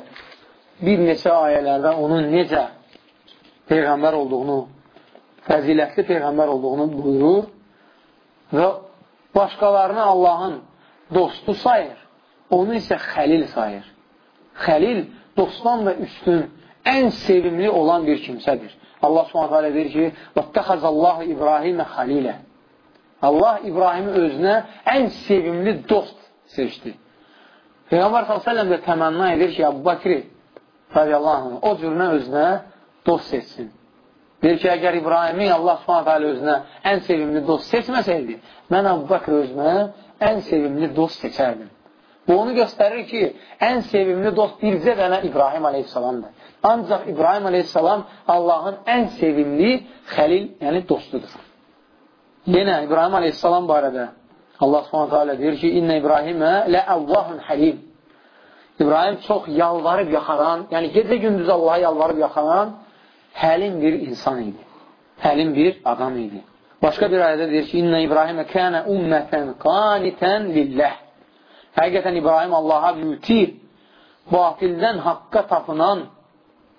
bir neçə ayələrdə onun necə Peyğəmbər olduğunu, fəzilətli Peyğəmbər olduğunu buyurur və başqalarını Allahın dostu sayır, onu isə xəlil sayır. Xəlil dostdan da üstün, ən sevimli olan bir kimsədir. Allah subhanət hələ deyir ki, وَاتَّخَزَ İbrahimə xalilə Allah İbrahimi özünə ən sevimli dost seçdi. Peyğəmbər s.ə.v də təmənna edir ki, Əbu Bakri radiyallahu anh, o cürünə özünə dost seçsin. Deyir ki, əgər İbrahimi Allah subhanət hələ özünə ən sevimli dost seçməsəydi, mən Əbu Bakri özünə ən sevimli dost seçərdim. Bu onu göstərir ki, ən sevimli dost bircə dənə İbrahim aleyhissalamdır. Ancaq İbrahim aleyhissalam Allahın ən sevimli xəlil, yəni dostudur. Yenə İbrahim aleyhissalam barədə Allah subhanətə alə deyir ki, İnnə İbrahimə ləəvvahun həlim. İbrahim çox yalvarıb yaxaran, yəni gecə gündüz Allaha yalvarıb yaxaran həlim bir insan idi. Həlim bir adam idi. Başqa bir ayədə deyir ki, İnnə İbrahimə kənə ümmətən qanitən lilləh. Həqiqətən İbrahim Allaha müti, batildən haqqa tapınan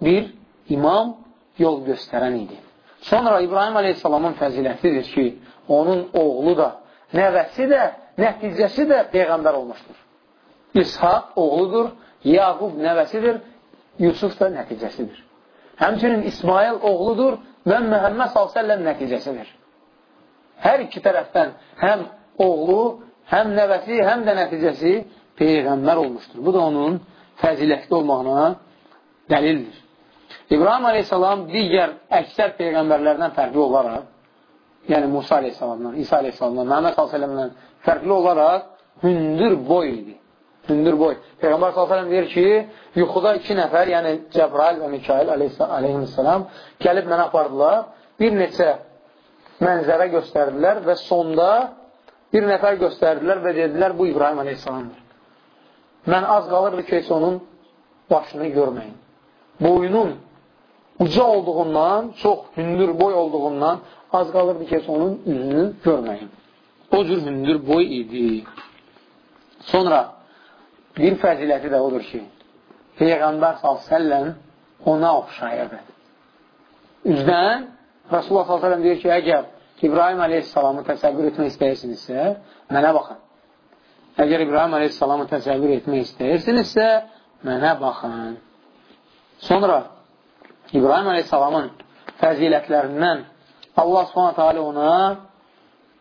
bir imam yol göstərən idi. Sonra İbrahim Aleyhisselamın fəzilətidir ki, onun oğlu da, nəvəsi də, nəticəsi də Peyğəmbər olmuşdur. İshaq oğludur, Yaqub nəvəsidir, Yusuf da nəticəsidir. Həmçinin İsmail oğludur və Məhəmməd s.ə.v nəticəsidir. Hər iki tərəfdən həm oğlu, həm nəvəsi, həm də nəticəsi Peyğəmbər olmuşdur. Bu da onun fəzilətli olmağına dəlildir. İbrahim aleyhissalam digər əksər peyğəmbərlərdən fərqli olaraq, yəni Musa aleyhissalamdan, İsa aleyhissalamdan, Məhəmməd s.ə.vədən fərqli olaraq hündür boy idi. Hündür boy. Peyğəmbər s.ə.v deyir ki, yuxuda iki nəfər, yəni Cəbrail və Mikail aleyhissalam gəlib mənə apardılar, bir neçə mənzərə göstərdilər və sonda bir nəfər göstərdilər və dedilər, bu İbrahim aleyhissalamdır. Mən az qalırdı ki, heç onun başını görməyin. Boyunun uca olduğundan, çox hündür boy olduğundan az qalırdı ki, onun üzünü görməyin. O cür hündür boy idi. Sonra bir fəziləti də odur ki, Peyğəmbər s.ə.v ona oxşayırdı. Üzdən Rasulullah s.ə.v deyir ki, əgər İbrahim aleyhissalamı təsəvvür etmək istəyirsinizsə, mənə baxın. Əgər İbrahim aleyhissalamı təsəvvür etmək istəyirsinizsə, mənə baxın. Sonra İbrahim aleyhissalamın fəzilətlərindən Allah subhanətə alə ona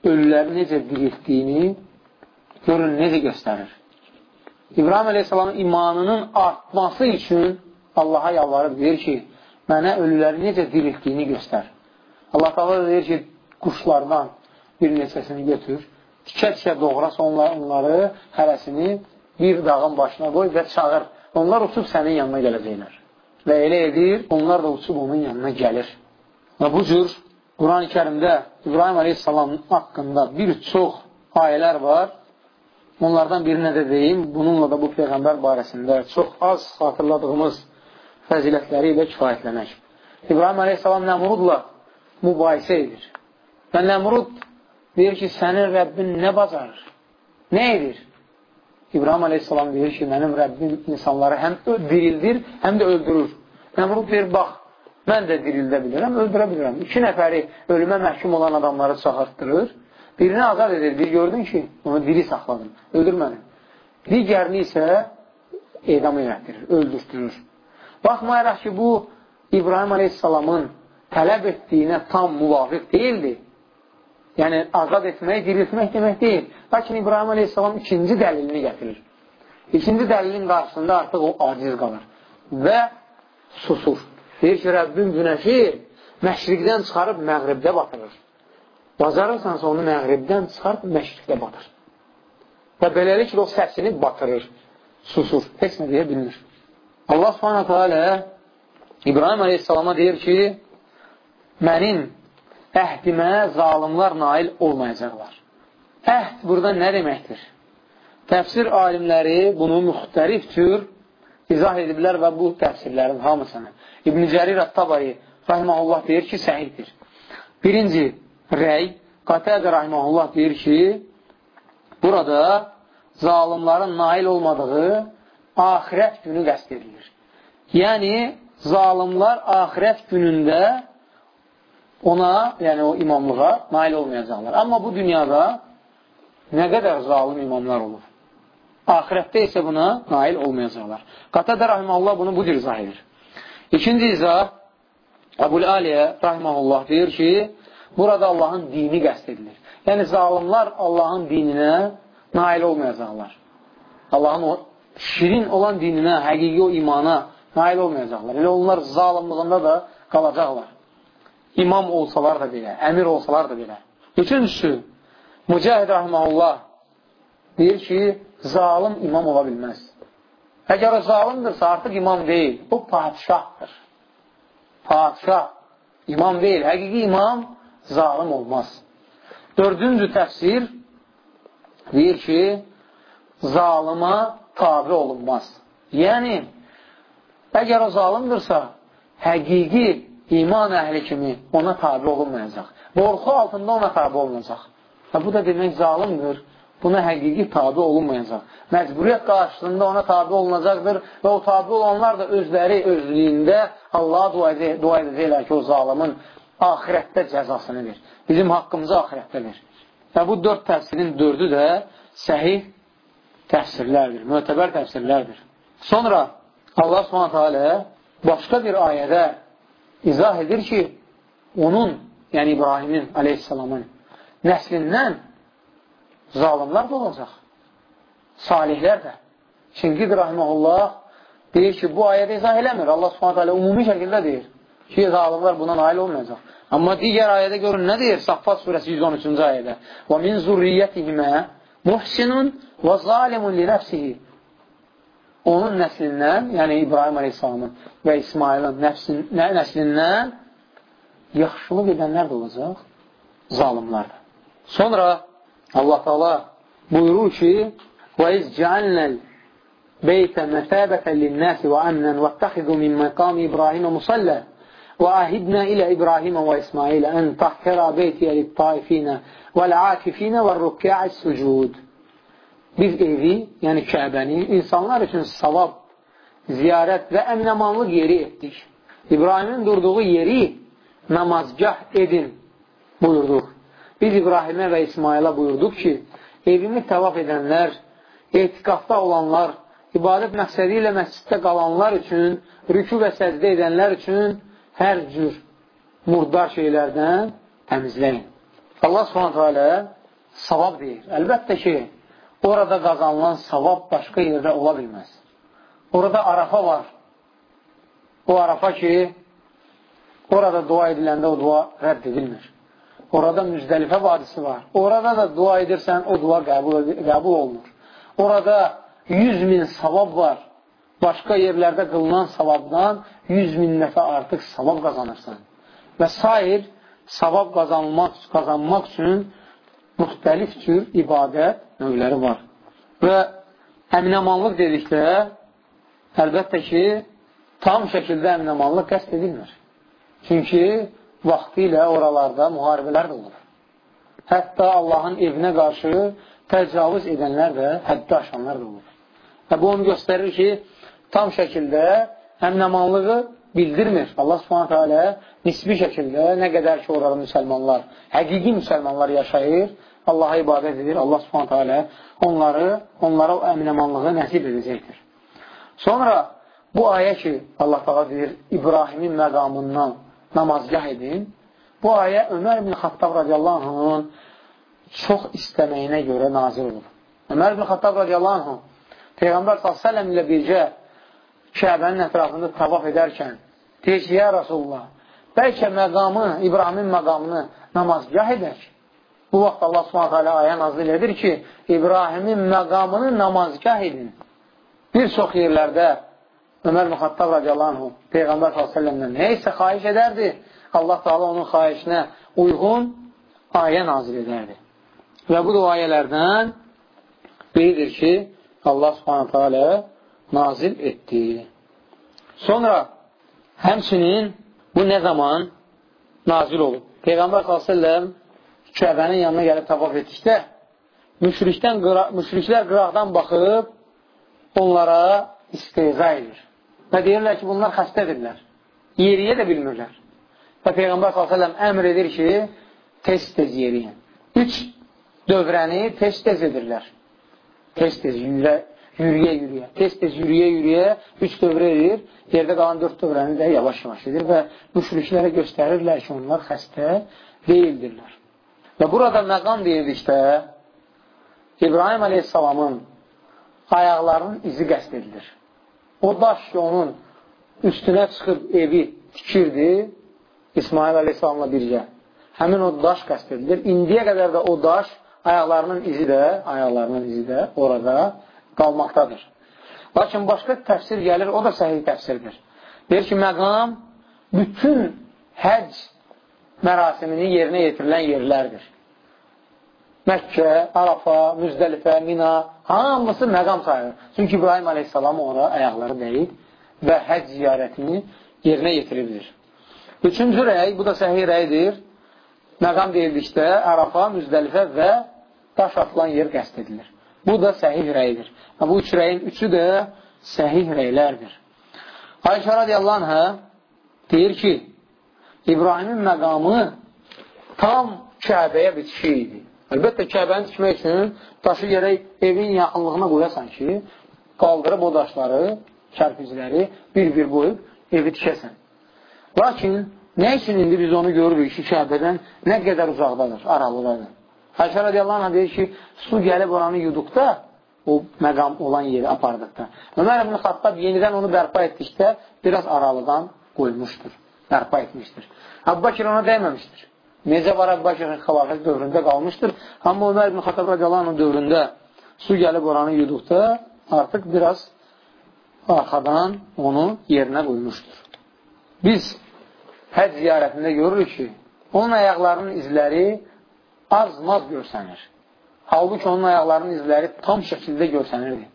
ölüləri necə diriltdiyini görün, necə göstərir. İbrahim aleyhissalamın imanının artması üçün Allaha yalvarıb deyir ki, mənə ölüləri necə diriltdiyini göstər. Allah da deyir ki, quşlardan bir neçəsini götür, tikə-tikə doğras onları, onları hərəsini bir dağın başına qoy və çağır. Onlar uçub sənin yanına gələcəklər. Və elə edir, onlar da uçub onun yanına gəlir. Və bu cür Quran-ı kərimdə İbrahim aleyhissalam haqqında bir çox ayələr var. Onlardan birinə də deyim, bununla da bu Peyğəmbər barəsində çox az xatırladığımız fəzilətləri ilə kifayətlənək. İbrahim aleyhissalam Nəmrudla mübahisə edir. Və Nəmrud deyir ki, sənin Rəbbin nə bacarır? Nə edir? İbrahim aleyhissalam deyir ki, mənim Rəbbim insanları həm dirildir, həm də öldürür. Nəmrud deyir, bax, mən də dirildə bilirəm, öldürə bilirəm. İki nəfəri ölümə məhkum olan adamları çağırtdırır. Birini azad edir, bir gördün ki, onu diri saxladın, öldürmədin. Digərini isə edam elətdirir, öldürtdürür. Baxmayaraq ki, bu İbrahim aleyhissalamın tələb etdiyinə tam müvafiq deyildi. Yəni, azad etmək, diriltmək demək deyil. Lakin İbrahim aleyhissalam ikinci dəlilini gətirir. İkinci dəlilin qarşısında artıq o aciz qalır və susur. Deyir ki, Rəbbim günəşi məşriqdən çıxarıb məğribdə batırır. Bacarırsansa onu məğribdən çıxarıb məşriqdə batır. Və beləliklə o səsini batırır, susur, heç nə deyə bilmir. Allah subhanətə alə İbrahim aleyhissalama deyir ki, mənim əhdimə zalimlar nail olmayacaqlar. Əhd burada nə deməkdir? Təfsir alimləri bunu müxtərif tür izah ediblər və bu təfsirlərin hamısını İbn Cərir Ət-Tabari rahiməhullah deyir ki, səhiddir. Birinci rəy, Qatədə rahiməhullah deyir ki, burada zalimların nail olmadığı ahirət günü qəst edilir. Yəni, zalimlar ahirət günündə ona, yəni o imamlığa nail olmayacaqlar. Amma bu dünyada nə qədər zalim imamlar olur. Ahirətdə isə buna nail olmayacaqlar. Qatadə rahiməhullah bunu bu cür izah edir. İkinci izah Əbul Aliyə rahiməhullah deyir ki, burada Allahın dini qəst edilir. Yəni zalimlar Allahın dininə nail olmayacaqlar. Allahın o şirin olan dininə, həqiqi o imana nail olmayacaqlar. Elə onlar zalimlığında da qalacaqlar imam olsalar da belə, əmir olsalar da belə. Üçüncüsü, Mücahid Rahmanullah deyir ki, zalim imam ola bilməz. Əgər o zalimdirsə, artıq imam deyil. Bu padişahdır. Padişah imam deyil. Həqiqi imam zalim olmaz. Dördüncü təfsir deyir ki, zalıma tabi olunmaz. Yəni, əgər o zalimdirsə, həqiqi iman əhli kimi ona tabi olunmayacaq. Qorxu altında ona tabi olunacaq. Və bu da demək zalimdir. Buna həqiqi tabi olunmayacaq. Məcburiyyət qarşısında ona tabi olunacaqdır və o tabi olanlar da özləri özlüyündə Allaha dua, edə dua edəcəklər ki, o zalimin ahirətdə cəzasını ver. Bizim haqqımızı ahirətdə ver. Və bu dörd təfsirin dördü də səhih təfsirlərdir, mötəbər təfsirlərdir. Sonra Allah subhanətə alə başqa bir ayədə izah edir ki, onun, yəni İbrahimin aleyhissalamın nəslindən zalimlar da olacaq. Salihlər də. Şinqid rahiməhullah deyir ki, bu ayədə izah eləmir. Allah subhanət hələ ümumi şəkildə deyir ki, zalimlar buna nail olmayacaq. Amma digər ayədə görün, nə deyir? Saffat surəsi 113-cü ayədə. Və min zurriyyətihimə muhsinun və zalimun li nəfsihi. Onun nəslindən, yəni İbrahim Aleyhisselamın və İsmailin nəslindən yaxşılıq edənlər də olacaq, zalimlar. Sonra Allah Taala buyurur ki: "Və iz cəalnal beytə məsabətən lin-nasi və amnan vəttəxizu min məqami İbrahim musalla və ahidna ilə İbrahim və İsmail ən tahhira beytiyə lit-taifinə vəl-akifinə və-rükka'i sucud." Biz evi, yəni Kəbəni insanlar üçün savab, ziyarət və əminəmanlıq yeri etdik. İbrahimin durduğu yeri namazgah edin buyurduq. Biz İbrahimə və İsmailə buyurduq ki, evimi təvaf edənlər, etiqafda olanlar, ibadət məqsədi ilə məsciddə qalanlar üçün, rükü və səcdə edənlər üçün hər cür murdar şeylərdən təmizləyin. Allah subhanətə alə savab deyir. Əlbəttə ki, orada qazanılan savab başqa yerdə ola bilməz. Orada arafa var. O arafa ki, orada dua ediləndə o dua rədd edilmir. Orada müzdəlifə vadisi var. Orada da dua edirsən, o dua qəbul, qəbul olunur. Orada 100 min savab var. Başqa yerlərdə qılınan savabdan 100 min nəfə artıq savab qazanırsan. Və sair savab qazanmaq, qazanmaq üçün müxtəlif cür ibadət növləri var. Və əminəmanlıq dedikdə, əlbəttə ki, tam şəkildə əminəmanlıq qəst edilmir. Çünki vaxtı ilə oralarda müharibələr də olur. Hətta Allahın evinə qarşı təcavüz edənlər də, həddi aşanlar da olur. Və bu onu göstərir ki, tam şəkildə əmnəmanlığı bildirmir. Allah subhanətə alə nisbi şəkildə nə qədər ki, orada müsəlmanlar, həqiqi müsəlmanlar yaşayır, Allaha ibadət edir, Allah subhanətə alə onları, onlara o əminəmanlığı nəsib edəcəkdir. Sonra bu ayə ki, Allah taqa deyir, İbrahimin məqamından namazgah edin. Bu ayə Ömər ibn Xattab radiyallahu anhın çox istəməyinə görə nazir olur. Ömər ibn Xattab radiyallahu anh Peyğəmbər s.ə.v ilə bircə Kəbənin ətrafında tavaf edərkən deyir ki, ya Rasulullah, bəlkə məqamı, İbrahimin məqamını namazgah edək. Bu vaxt Allah s.ə.v ayə nazil edir ki, İbrahimin məqamını namazgah edin. Bir çox yerlərdə Ömər Müxattab radiyallahu Peyğəmbər s.ə.v-dən nə isə xahiş edərdi, Allah Taala onun xahişinə uyğun ayə nazil edərdi. Və bu da o ayələrdən biridir ki, Allah alə nazil etdi. Sonra həmçinin bu nə zaman nazil olub? Peyğəmbər s.ə.v Kəbənin yanına gəlib tavaf etdikdə müşrikdən, müşriklər qıraqdan baxıb onlara isteyza edir. Və deyirlər ki, bunlar xəstədirlər. Yeriyə də bilmirlər. Və Peyğəmbər s.ə.v əmr edir ki, tez-tez yeriyin. Üç dövrəni tez-tez edirlər. Tez-tez yürüyə-yürüyə. Tez-tez yürüyə-yürüyə üç dövrə edir. Yerdə qalan dörd dövrəni də yavaş-yavaş edir və müşriklərə göstərirlər ki, onlar xəstə deyildirlər. Və burada məqam deyildikdə İbrahim Aleyhisselamın ayaqlarının izi qəst edilir. O daş ki, onun üstünə çıxıb evi tikirdi İsmail Aleyhisselamla birgə. Həmin o daş qəst edilir. İndiyə qədər də o daş, ayaqlarının izi də, ayaqlarının izi də orada qalmaqdadır. Lakin başqa təfsir gəlir, o da səhih təfsirdir. Deyir ki, məqam bütün həcc mərasimini yerinə yetirilən yerlərdir. Məkkə, Arafa, Müzdəlifə, Mina hamısı məqam sayılır. Çünki İbrahim aleyhissalam ora ayaqları dəyib və həcc ziyarətini yerinə yetiribdir. Üçüncü rəy, bu da səhih rəydir. Məqam deyildikdə Ərafa, Müzdəlifə və daş atılan yer qəst edilir. Bu da səhih rəydir. Bu üç rəyin üçü də səhih rəylərdir. Ayşə radiyallahu anhə deyir ki, İbrahimin məqamı tam Kəbəyə bitişi idi. Əlbəttə, Kəbəni tikmək üçün daşı yerək evin yaxınlığına qoyasan ki, qaldırıb o daşları, kərpizləri bir-bir qoyub evi tikəsən. Lakin nə üçün indi biz onu görürük ki, Kəbədən nə qədər uzaqdadır, aralıdadır. Ayşə radiyallahu anh deyir ki, su gəlib oranı yuduqda o məqam olan yeri apardıqda. Ömər ibn Xattab yenidən onu bərpa etdikdə biraz aralıdan qoymuşdur, bərpa etmişdir. Əbbəkir ona dəyməmişdir. Necə var Əbbəkirin xilafət dövründə qalmışdır. Amma Ömər ibn Xattab radiyalarının dövründə su gəlib oranı yuduqda artıq biraz arxadan onu yerinə qoymuşdur. Biz həc ziyarətində görürük ki, onun ayaqlarının izləri az-maz görsənir. Halbuki onun ayaqlarının izləri tam şəkildə görsənirdi.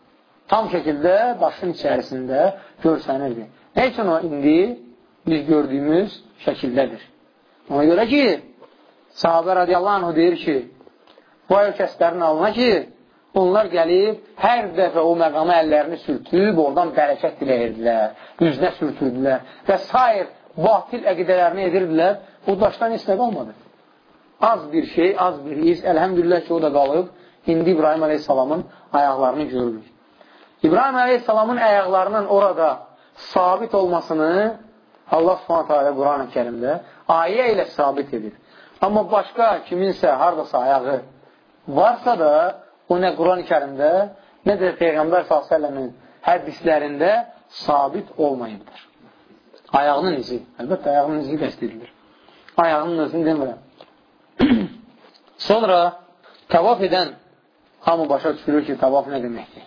Tam şəkildə daşın içərisində görsənirdi. Nə üçün o indi biz gördüyümüz şəkildədir? Ona görə ki, sahabə radiyallahu anh deyir ki, bu ayı kəslərin alına ki, onlar gəlib hər dəfə o məqama əllərini sürtüb, oradan bərəkət diləyirdilər, üzünə sürtürdülər və s. batil əqidələrini edirdilər, o daşdan heç nə qalmadı az bir şey, az bir iz. Əlhəmdülillah ki, o da qalıb. İndi İbrahim Aleyhisselamın ayaqlarını görürük. İbrahim Aleyhisselamın ayaqlarının orada sabit olmasını Allah subhanətə alə Quran-ı kərimdə ayə ilə sabit edir. Amma başqa kiminsə haradasa ayağı varsa da o nə Quran-ı kərimdə, nə də Peyğəmbər s.ə.v-in hədislərində sabit olmayıbdır. Ayağının izi. Əlbəttə, ayağının izi qəst edilir. Ayağının özünü demirəm. *clears throat* Sonra tavaf edən hamı başa düşürür ki, tavaf nə deməkdir?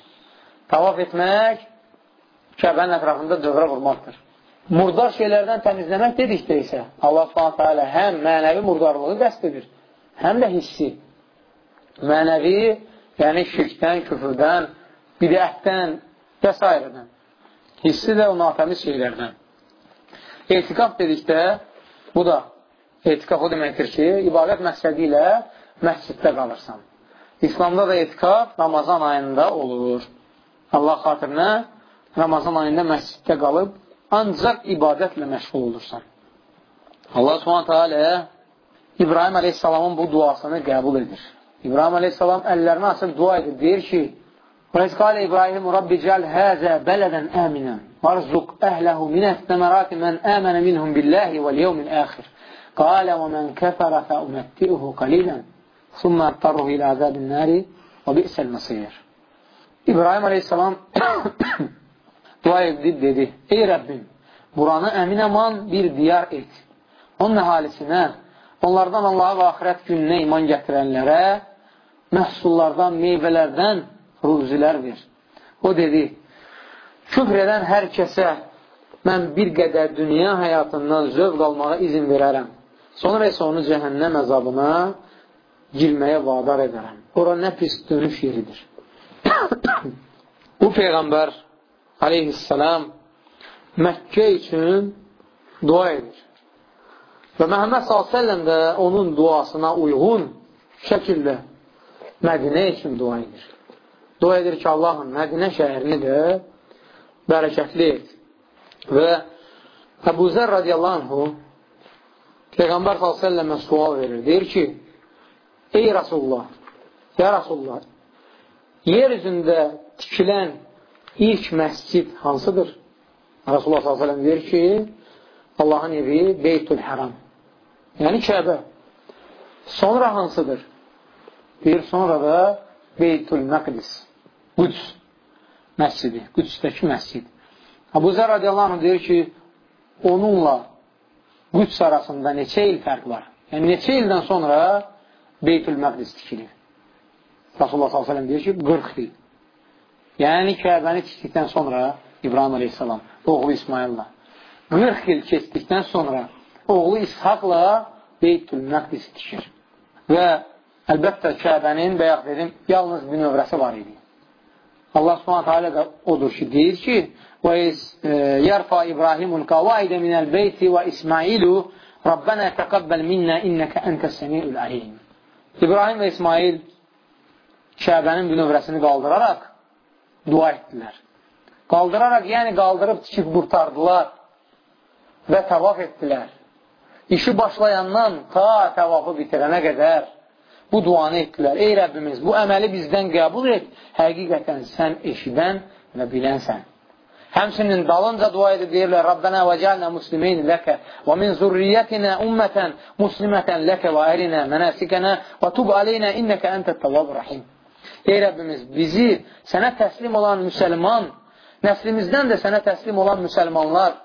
Tavaf etmək Kəbənin ətrafında dövrə vurmaqdır. Murdar şeylərdən təmizləmək dedikdə isə Allah s.ə.v həm mənəvi murdarlığı qəst edir, həm də hissi. Mənəvi, yəni şirkdən, küfürdən, bidətdən və s. Hissi də o natəmiz şeylərdən. Etiqaf dedikdə bu da Etikaf o deməkdir ki, ibadət məqsədi ilə məsciddə qalırsan. İslamda da etikaf Ramazan ayında olur. Allah xatirinə Ramazan ayında məsciddə qalıb ancaq ibadətlə məşğul olursan. Allah subhanətə alə İbrahim aleyhissalamın bu duasını qəbul edir. İbrahim aleyhissalam əllərini açıb dua edir. Deyir ki, Rəzqalə İbrahim Rabbi cəl həzə bələdən əminən varzuq əhləhu minət nəmərati mən əmənə minhum billahi vəl yevmin əxir. Qalə və mən kəfərə fə umətti'uhu qalilən summa əttəruhu ilə əzəbin nəri və bi'səl məsir. İbrahim aleyhissalam dua edib dedi, Ey Rəbbim, buranı əmin əman bir diyar et. Onun əhalisinə, onlardan Allaha və axirət gününə iman gətirənlərə məhsullardan, meyvələrdən ruzilər ver. O dedi, küfr edən hər kəsə mən bir qədər dünya həyatından zövq almağa izin verərəm. Sonra isə onu cəhənnəm əzabına girməyə vadar edərəm. Ora nə pis dönüş yeridir. *coughs* Bu Peyğəmbər aleyhissalam Məkkə üçün dua edir. Və Məhəmməd s.ə.v də onun duasına uyğun şəkildə Mədinə üçün dua edir. Dua edir ki, Allahın Mədinə şəhərini də bərəkətli et. Və Əbu Zər radiyallahu anhu Peyğəmbər s.ə.və sual verir. Deyir ki, ey Rasulullah, ya Rasulullah, yer üzündə tikilən ilk məscid hansıdır? Rasulullah s.ə.v deyir ki, Allahın evi Beytül Həram. Yəni Kəbə. Sonra hansıdır? Deyir, sonra da Beytül Məqdis. Qüds məscidi, Qüdsdəki məscid. Abu Zər radiyallahu deyir ki, onunla Qüds arasında neçə il fərq var? Yəni, neçə ildən sonra Beytül Məqdis tikilir? Rasulullah s.ə.v deyir ki, 40 il. Yəni Kəbəni tikdikdən sonra İbrahim əleyhissalam oğlu İsmaillə 40 il keçdikdən sonra oğlu İshaqla Beytül Məqdis tikir. Və əlbəttə Kəbənin bayaq dedim, yalnız bir növrəsi var idi. Allah Subhanahu taala da odur ki, deyir ki: "Və e, yarfa İbrahimun qavaide minəl beyti və İsmailu Rabbana taqabbal minna innaka ente's-semi'ul alim." İbrahim və İsmail Kəbənin bir növrəsini qaldıraraq dua etdilər. Qaldıraraq, yəni qaldırıb tikib qurtardılar və təvaf etdilər. İşi başlayandan ta təvafı bitirənə qədər bu duanı etdilər. Ey Rəbbimiz, bu əməli bizdən qəbul et. Həqiqətən sən eşidən və bilənsən. Həmsinin dalınca dua edib deyirlər, Rabbənə və cəlnə muslimin ləkə və min zürriyyətinə ümmətən muslimətən ləkə və ərinə mənəsikənə və tub aleynə innəkə əntə təvab rəhim. Ey Rəbbimiz, bizi sənə təslim olan müsəlman, nəslimizdən də sənə təslim olan müsəlmanlar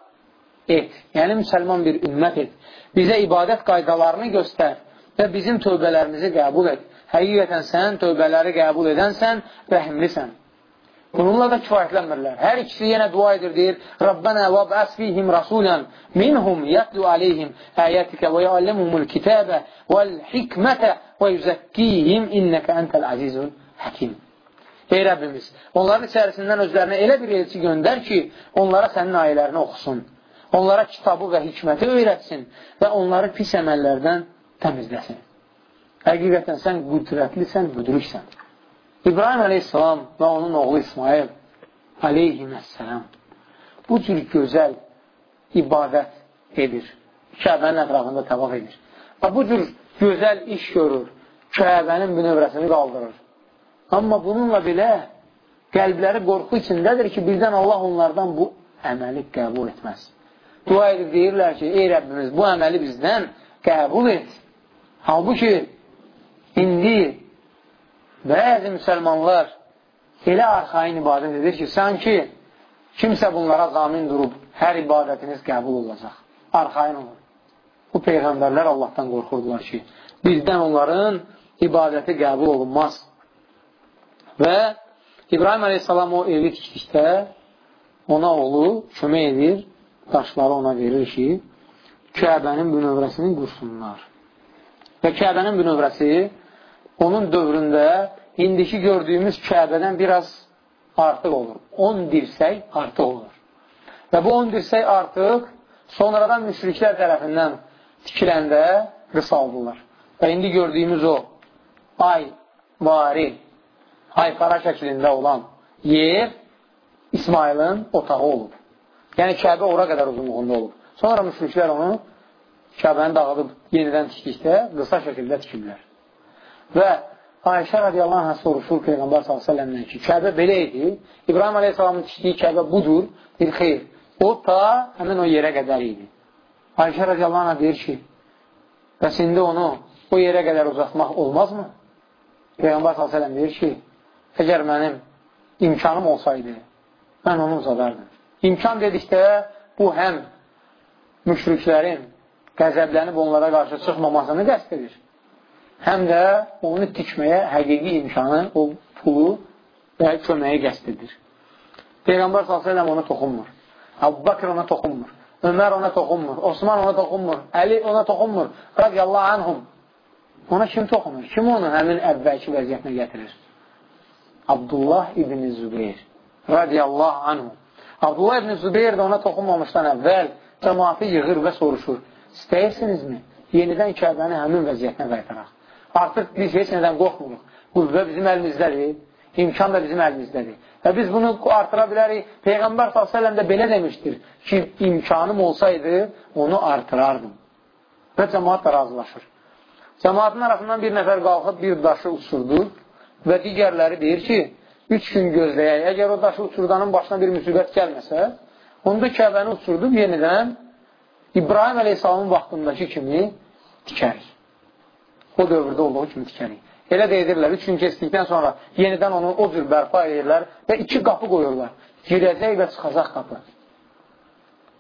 et. Yəni, müsəlman bir ümmət et. Bizə ibadət qaydalarını göstər və bizim tövbələrimizi qəbul et. Həqiqətən sən tövbələri qəbul edənsən, rəhimlisən. Bununla da kifayətlənmirlər. Hər ikisi yenə dua edir, deyir, Rabbənə və bəs fihim rasulən minhum yətlu aleyhim əyətikə və yəlləmumul kitəbə vəl hikmətə və yüzəkkihim innəkə əntəl əzizun həkim. Ey Rəbbimiz, onların içərisindən özlərinə elə bir elçi göndər ki, onlara sənin ayələrini oxusun, onlara kitabı və hikməti öyrətsin və onları pis əməllərdən təmizləsin. Həqiqətən sən qüdrətlisən, müdriksən. İbrahim əleyhissalam və onun oğlu İsmail aleyhissalam bu cür gözəl ibadət edir. Kəbənin ətrafında təvaf edir. Və bu cür gözəl iş görür. Kəbənin bünövrəsini qaldırır. Amma bununla belə qəlbləri qorxu içindədir ki, birdən Allah onlardan bu əməli qəbul etməz. Dua edib deyirlər ki, ey Rəbbimiz, bu əməli bizdən qəbul et. Halbuki, indi Bəzi müsəlmanlar elə arxain ibadət edir ki, sanki kimsə bunlara zamin durub, hər ibadətiniz qəbul olacaq. Arxain olur. Bu Peyğəmbərlər Allahdan qorxurdular ki, bizdən onların ibadəti qəbul olunmaz. Və İbrahim əleyhissalam o evi tikdikdə ona oğlu kömək edir, daşları ona verir ki, Kəbənin bünövrəsini qursunlar. Və Kəbənin bünövrəsi onun dövründə indiki gördüyümüz Kəbədən biraz artıq olur. 10 dirsək artıq olur. Və bu 10 dirsək artıq sonradan müşriklər tərəfindən tikiləndə qısaldırlar. Və indi gördüyümüz o ay, vari, aypara şəklində olan yer İsmailin otağı olub. Yəni Kəbə ora qədər uzunluğunda olub. Sonra müşriklər onu Kəbəni dağıdıb yenidən tikdikdə qısa şəkildə tikirlər. Və Ayşə radiyallahu anh soruşur Peyğəmbər s.ə.v-dən ki, Kəbə belə idi, İbrahim aleyhissalamın tikdiyi Kəbə budur, bir xeyr. O ta həmin o yerə qədər idi. Ayşə radiyallahu anh deyir ki, bəs indi onu o yerə qədər uzatmaq olmazmı? Peyğəmbər s.ə.v deyir ki, əgər mənim imkanım olsaydı, mən onu uzadardım. İmkan dedikdə bu həm müşriklərin qəzəblənib onlara qarşı çıxmamasını qəst edir həm də onu tikməyə həqiqi imkanı, o pulu və köməyi qəst edir. Peyğəmbər s.ə.v ona toxunmur. Abu Bakr ona toxunmur. Ömər ona toxunmur. Osman ona toxunmur. Əli ona toxunmur. Radiyallahu anhum. Ona kim toxunur? Kim onu həmin əvvəlki vəziyyətinə gətirir? Abdullah ibn Zübeyir. Radiyallahu anhum. Abdullah ibn Zübeyir də ona toxunmamışdan əvvəl cəmaatı yığır və soruşur. İstəyirsinizmi? Yenidən Kəbəni həmin vəziyyətinə qaytaraq. Artıq biz heç nədən qorxmuruq. Qüvvə bizim əlimizdədir, imkan da bizim əlimizdədir. Və biz bunu artıra bilərik. Peyğəmbər s.ə.v də belə demişdir ki, imkanım olsaydı, onu artırardım. Və cəmaat da razılaşır. Cəmaatın arasından bir nəfər qalxıb bir daşı uçurdu və digərləri deyir ki, üç gün gözləyək. Əgər o daşı uçurdanın başına bir müsibət gəlməsə, onda Kəbəni uçurdub yenidən İbrahim əleyhissalamın vaxtındakı kimi tikərik o dövrdə olduğu kimi tikərik. Elə də edirlər, üç gün keçdikdən sonra yenidən onu o cür bərpa edirlər və iki qapı qoyurlar. Girəcək və çıxacaq qapı.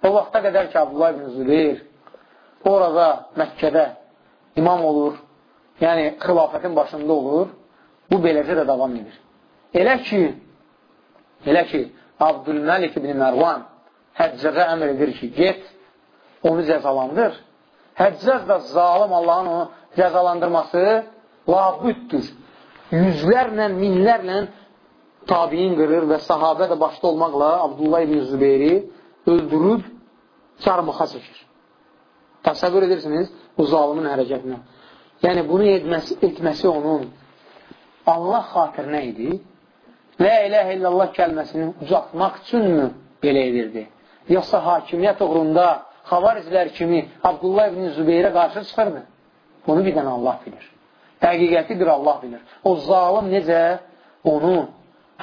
O vaxta qədər ki, Abdullah ibn Züleyr orada Məkkədə imam olur, yəni xilafətin başında olur, bu beləcə də davam edir. Elə ki, elə ki, Abdülməlik ibn Mərvan Həccəzə əmr edir ki, get, onu cəzalandır. Həccəz də zalim Allahın onu cəzalandırması labüddür. Yüzlərlə, minlərlə tabiin qırır və sahabə də başda olmaqla Abdullah ibn Zübeyri öldürüb çarmıxa çəkir. Təsəvvür edirsiniz bu zalimin hərəkətinə. Yəni, bunu etməsi, etməsi onun Allah xatirinə idi. La iləhə illallah kəlməsini uzatmaq üçünmü belə edirdi? Yoxsa hakimiyyət uğrunda xavariclər kimi Abdullah ibn Zübeyrə qarşı çıxırdı? Bunu bir dənə Allah bilir. Həqiqəti bir Allah bilir. O zalim necə onu,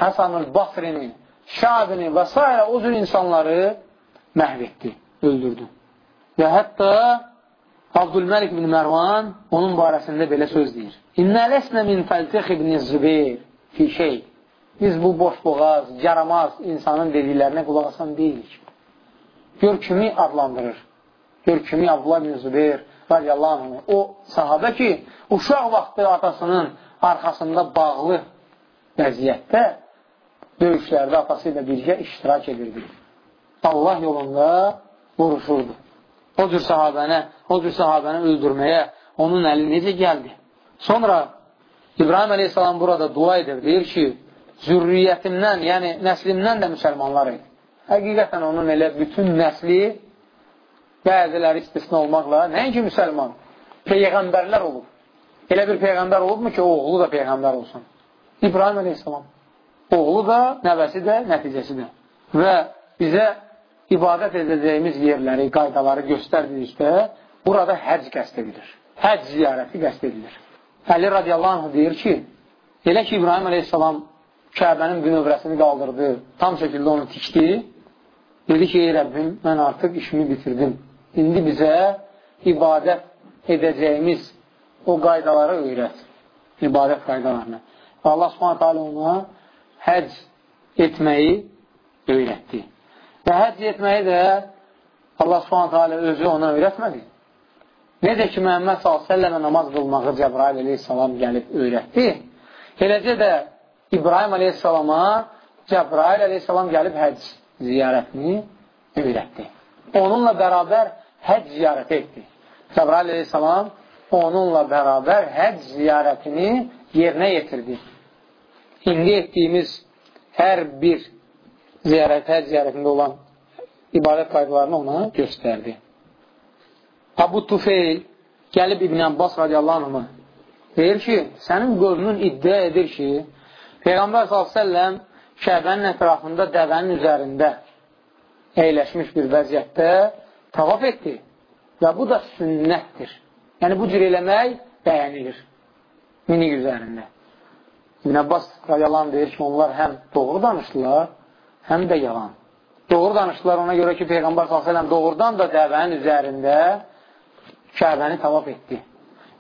Həsanül Basrini, Şabini və s. o cür insanları məhv etdi, öldürdü. Və hətta Abdülməlik bin Mərvan onun barəsində belə söz deyir. İnnə ləsnə min fəltəx ibn Zübeyr. fi şey. Biz bu boş boğaz, yaramaz insanın dediklərinə qulaq asan deyilik. Gör kimi adlandırır. Gör kimi Abdullah bin Zübeyir radiyallahu anh. O sahabə ki, uşaq vaxtı atasının arxasında bağlı vəziyyətdə döyüşlərdə atası ilə birgə iştirak edirdi. Allah yolunda vuruşurdu. O cür sahabəni, o cür sahabəni öldürməyə onun əli necə gəldi? Sonra İbrahim əleyhissalam burada dua edir, deyir ki, zürriyyətimdən, yəni nəslimdən də müsəlmanlar idi. Həqiqətən onun elə bütün nəsli bəziləri istisna olmaqla, nəinki müsəlman, peyğəmbərlər olub. Elə bir peyğəmbər olubmu ki, oğlu da peyğəmbər olsun. İbrahim əleyhissalam. Oğlu da, nəvəsi də, nəticəsi də. Və bizə ibadət edəcəyimiz yerləri, qaydaları göstərdikdə, burada həc qəst edilir. Həc ziyarəti qəst edilir. Əli radiyallahu anh deyir ki, elə ki, İbrahim əleyhissalam Kəbənin bünövrəsini qaldırdı, tam şəkildə onu tikdi, dedi ki, ey Rəbbim, mən artıq işimi bitirdim. İndi bizə ibadət edəcəyimiz o qaydaları öyrət, ibadət qaydalarını. Allah subhanətə alə ona həc etməyi öyrətdi. Və həcc etməyi də Allah subhanətə alə özü ona öyrətmədi. Necə ki, Məhəmməd s.ə.və namaz qılmağı Cəbrail aleyhissalam gəlib öyrətdi. Eləcə də İbrahim aleyhissalama Cəbrail aleyhissalam gəlib həcc ziyarətini öyrətdi. Onunla bərabər həcc ziyarəti etdi. Cəbrail aleyhissalam onunla bərabər həcc ziyarətini yerinə yetirdi. İndi etdiyimiz hər bir ziyarət, həcc ziyarətində olan ibadət qaydalarını ona göstərdi. Abu Tufeyl gəlib İbn Abbas radiyallahu anhına deyir ki, sənin qövmün iddia edir ki, Peyğəmbər s.ə.v Şəbənin ətrafında dəvənin üzərində əyləşmiş bir vəziyyətdə tavaf etdi və bu da sünnətdir. Yəni, bu cür eləmək bəyənilir minik üzərində. İbn Abbas radiyallahu deyir ki, onlar həm doğru danışdılar, həm də yalan. Doğru danışdılar ona görə ki, Peyğəmbər s.ə.v doğrudan da dəvənin üzərində Kəbəni tavaf etdi.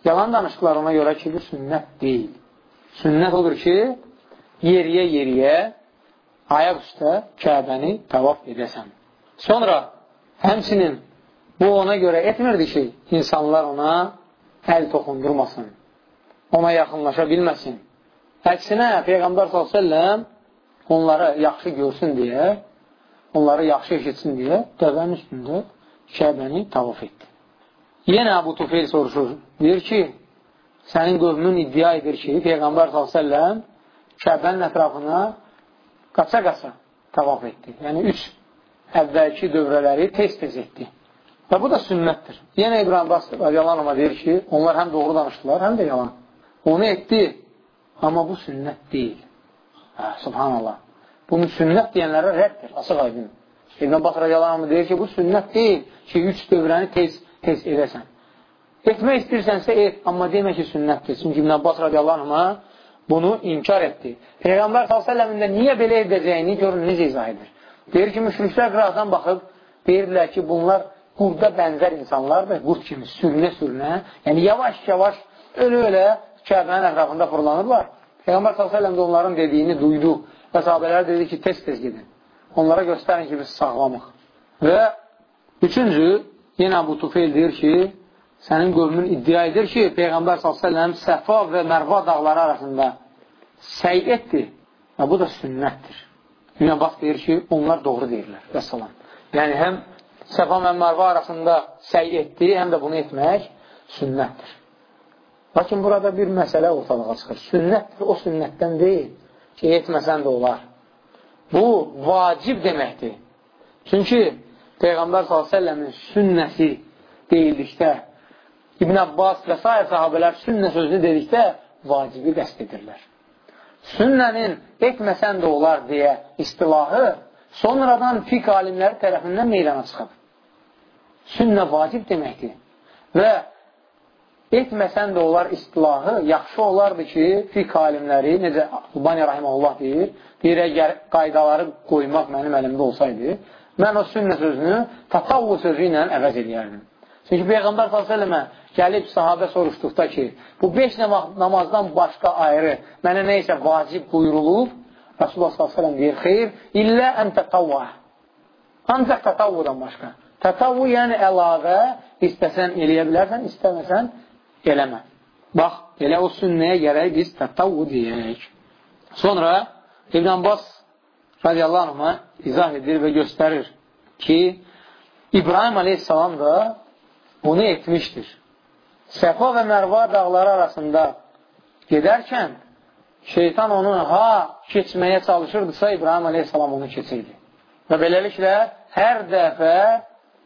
Yalan danışdılar ona görə ki, bu sünnət deyil. Sünnət odur ki, yeriyə-yeriyə ayaq üstə Kəbəni tavaf edəsən. Sonra həmsinin bu ona görə etmirdi ki, insanlar ona əl toxundurmasın, ona yaxınlaşa bilməsin. Əksinə, Peyğəmbər s.ə.v onları yaxşı görsün deyə, onları yaxşı eşitsin deyə dəvənin üstündə Kəbəni tavaf etdi. Yenə Əbu Tufeyl soruşur, deyir ki, sənin qövmün iddia edir ki, Peyğəmbər s.ə.v Kəbənin ətrafına qaça-qaça tavaf etdi. Yəni, üç əvvəlki dövrələri tez-tez etdi. Və bu da sünnətdir. Yenə İbrahim Bas radiyallahu deyir ki, onlar həm doğru danışdılar, həm də yalan. Onu etdi, amma bu sünnət deyil. Hə, subhanallah. Bunu sünnət deyənlərə rəddir, asıq aydın. İbn Abbas radiyallahu deyir ki, bu sünnət deyil ki, üç dövrəni tez, tez edəsən. Etmək istəyirsənsə et, amma demə ki, sünnətdir. Çünki İbn Abbas radiyallahu bunu inkar etdi. Peyğəmbər s.ə.v-də niyə belə edəcəyini görün, necə izah edir. Deyir ki, müşriklər qıraqdan baxıb, deyirlər ki, bunlar qurda bənzər insanlardır, qurd kimi sürünə-sürünə, yəni yavaş-yavaş ölə-ölə Kəbənin ətrafında fırlanırlar. Peyğəmbər s.ə.v də onların dediyini duydu və sahabələr dedi ki, tez-tez gedin. Onlara göstərin ki, biz sağlamıq. Və üçüncü, yenə Abu Tufeyl deyir ki, sənin qövmün iddia edir ki, Peyğəmbər s.ə.v Səfa və Mərva dağları arasında səy etdi və bu da sünnətdir. İbn Abbas deyir ki, onlar doğru deyirlər. Və salam. Yəni, həm Səfa və Mərva arasında səy etdi, həm də bunu etmək sünnətdir. Lakin burada bir məsələ ortalığa çıxır. Sünnətdir, o sünnətdən deyil ki, etməsən də olar. Bu, vacib deməkdir. Çünki Peyğəmbər s.ə.v-in sünnəsi deyildikdə İbn Abbas və s. sahabələr sünnə sözünü dedikdə vacibi qəst edirlər. Sünnənin etməsən də olar deyə istilahı sonradan fiqh alimləri tərəfindən meydana çıxıb. Sünnə vacib deməkdir. Və etməsən də olar istilahı yaxşı olardı ki, fiqh alimləri, necə Albani Rahiməllah deyir, deyir, əgər qaydaları qoymaq mənim əlimdə olsaydı, mən o sünnə sözünü tatavvu sözü ilə əvəz edərdim. Çünki Peyğəmbər s.ə.və gəlib sahabə soruşduqda ki, bu 5 namazdan başqa ayrı mənə neysə vacib buyurulub, Rasulullah s.ə.v deyir, xeyr, illə ən tətavva. Ancaq tətavvudan başqa. Tətavvu yəni əlavə, istəsən eləyə bilərsən, istəməsən eləmə. Bax, elə o sünnəyə gərək biz tətavvu deyək. Sonra İbn Abbas radiyallahu anhına izah edir və göstərir ki, İbrahim aleyhissalam da bunu etmişdir. Səfa və Mərva dağları arasında gedərkən şeytan onu ha keçməyə çalışırdısa, İbrahim aleyhissalam onu keçirdi. Və beləliklə, hər dəfə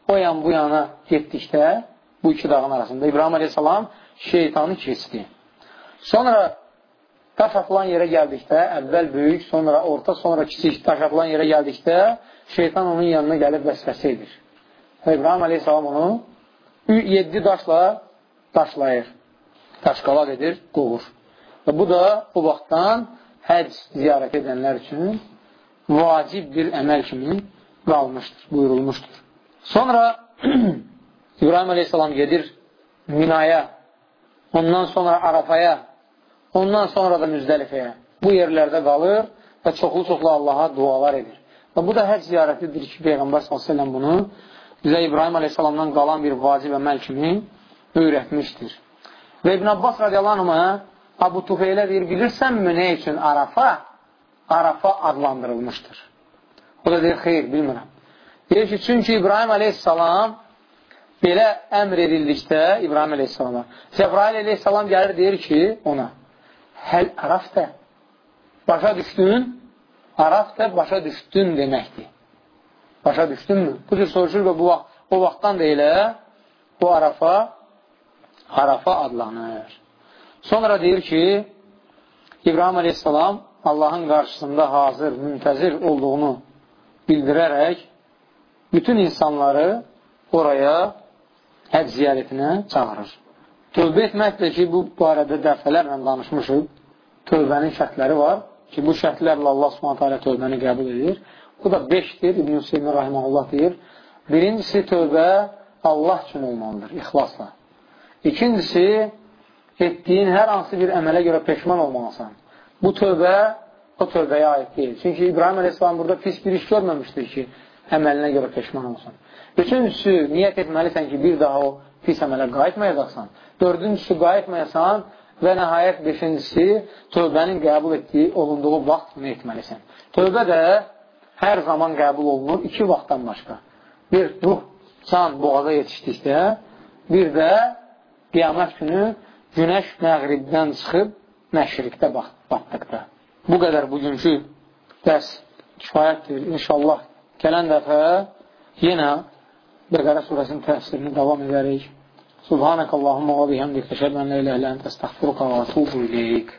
o yan bu yana getdikdə, bu iki dağın arasında İbrahim aleyhissalam şeytanı keçdi. Sonra daş atılan yerə gəldikdə, əvvəl böyük, sonra orta, sonra kiçik daş atılan yerə gəldikdə, şeytan onun yanına gəlib vəsvəsə edir. İbrahim aleyhissalam onu 7 daşla daşlayır, daşqalaq edir, qovur. Və bu da bu vaxtdan həc ziyarət edənlər üçün vacib bir əməl kimi qalmışdır, buyurulmuşdur. Sonra *clears throat* İbrahim aleyhissalam gedir Minaya, ondan sonra Arafaya, ondan sonra da Müzdəlifəyə. Bu yerlərdə qalır və çoxlu-çoxlu Allaha dualar edir. Və bu da həc ziyarətidir ki, Peyğəmbər s.ə.v bunu bizə İbrahim aleyhissalamdan qalan bir vacib əməl kimi öyrətmişdir. Və İbn Abbas radiyallahu anh Abu Tufeylə deyir, bilirsənmi nə üçün Arafa? Arafa adlandırılmışdır. O da deyir, xeyr, bilmirəm. Deyir ki, çünki İbrahim aleyhissalam belə əmr edildikdə İbrahim aleyhissalama, Cəbrail aleyhissalam gəlir, deyir ki, ona, həl ərafdə, başa düşdün, ərafdə başa düşdün deməkdir. Başa düşdünmü? Bu cür soruşur və bu vaxt, o vaxtdan da elə bu Arafa Arafa adlanır. Sonra deyir ki, İbrahim aleyhissalam Allahın qarşısında hazır, müntəzir olduğunu bildirərək bütün insanları oraya həc ziyarətinə çağırır. Tövbə etməkdir ki, bu barədə dəfələrlə danışmışıq. Tövbənin şərtləri var ki, bu şərtlərlə Allah subhanətə alə tövbəni qəbul edir. Bu da beşdir, İbn-i Hüseymin Rahiməllah deyir. Birincisi tövbə Allah üçün olmalıdır, ixlasla. İkincisi, etdiyin hər hansı bir əmələ görə peşman olmalısan. Bu tövbə o tövbəyə aid deyil. Çünki İbrahim Aleyhisselam burada pis bir iş görməmişdir ki, əməlinə görə peşman olsun. Üçüncüsü, niyyət etməlisən ki, bir daha o pis əmələ qayıtmayacaqsan. Dördüncüsü, qayıtmayasan və nəhayət beşincisi, tövbənin qəbul etdiyi, olunduğu vaxt bunu etməlisən. Tövbə də hər zaman qəbul olunur iki vaxtdan başqa. Bir, ruh, can boğaza yetişdikdə, bir də qiyamət günü günəş məğribdən çıxıb məşriqdə batdıqda. Bu qədər bugünkü dərs kifayətdir. İnşallah gələn dəfə yenə Bəqərə surəsinin təfsirini davam edərik. Subhanəkəllahumma və bihəmdik təşədən lə ilə ilə əntə əstəxfiruqa və atubu iləyik.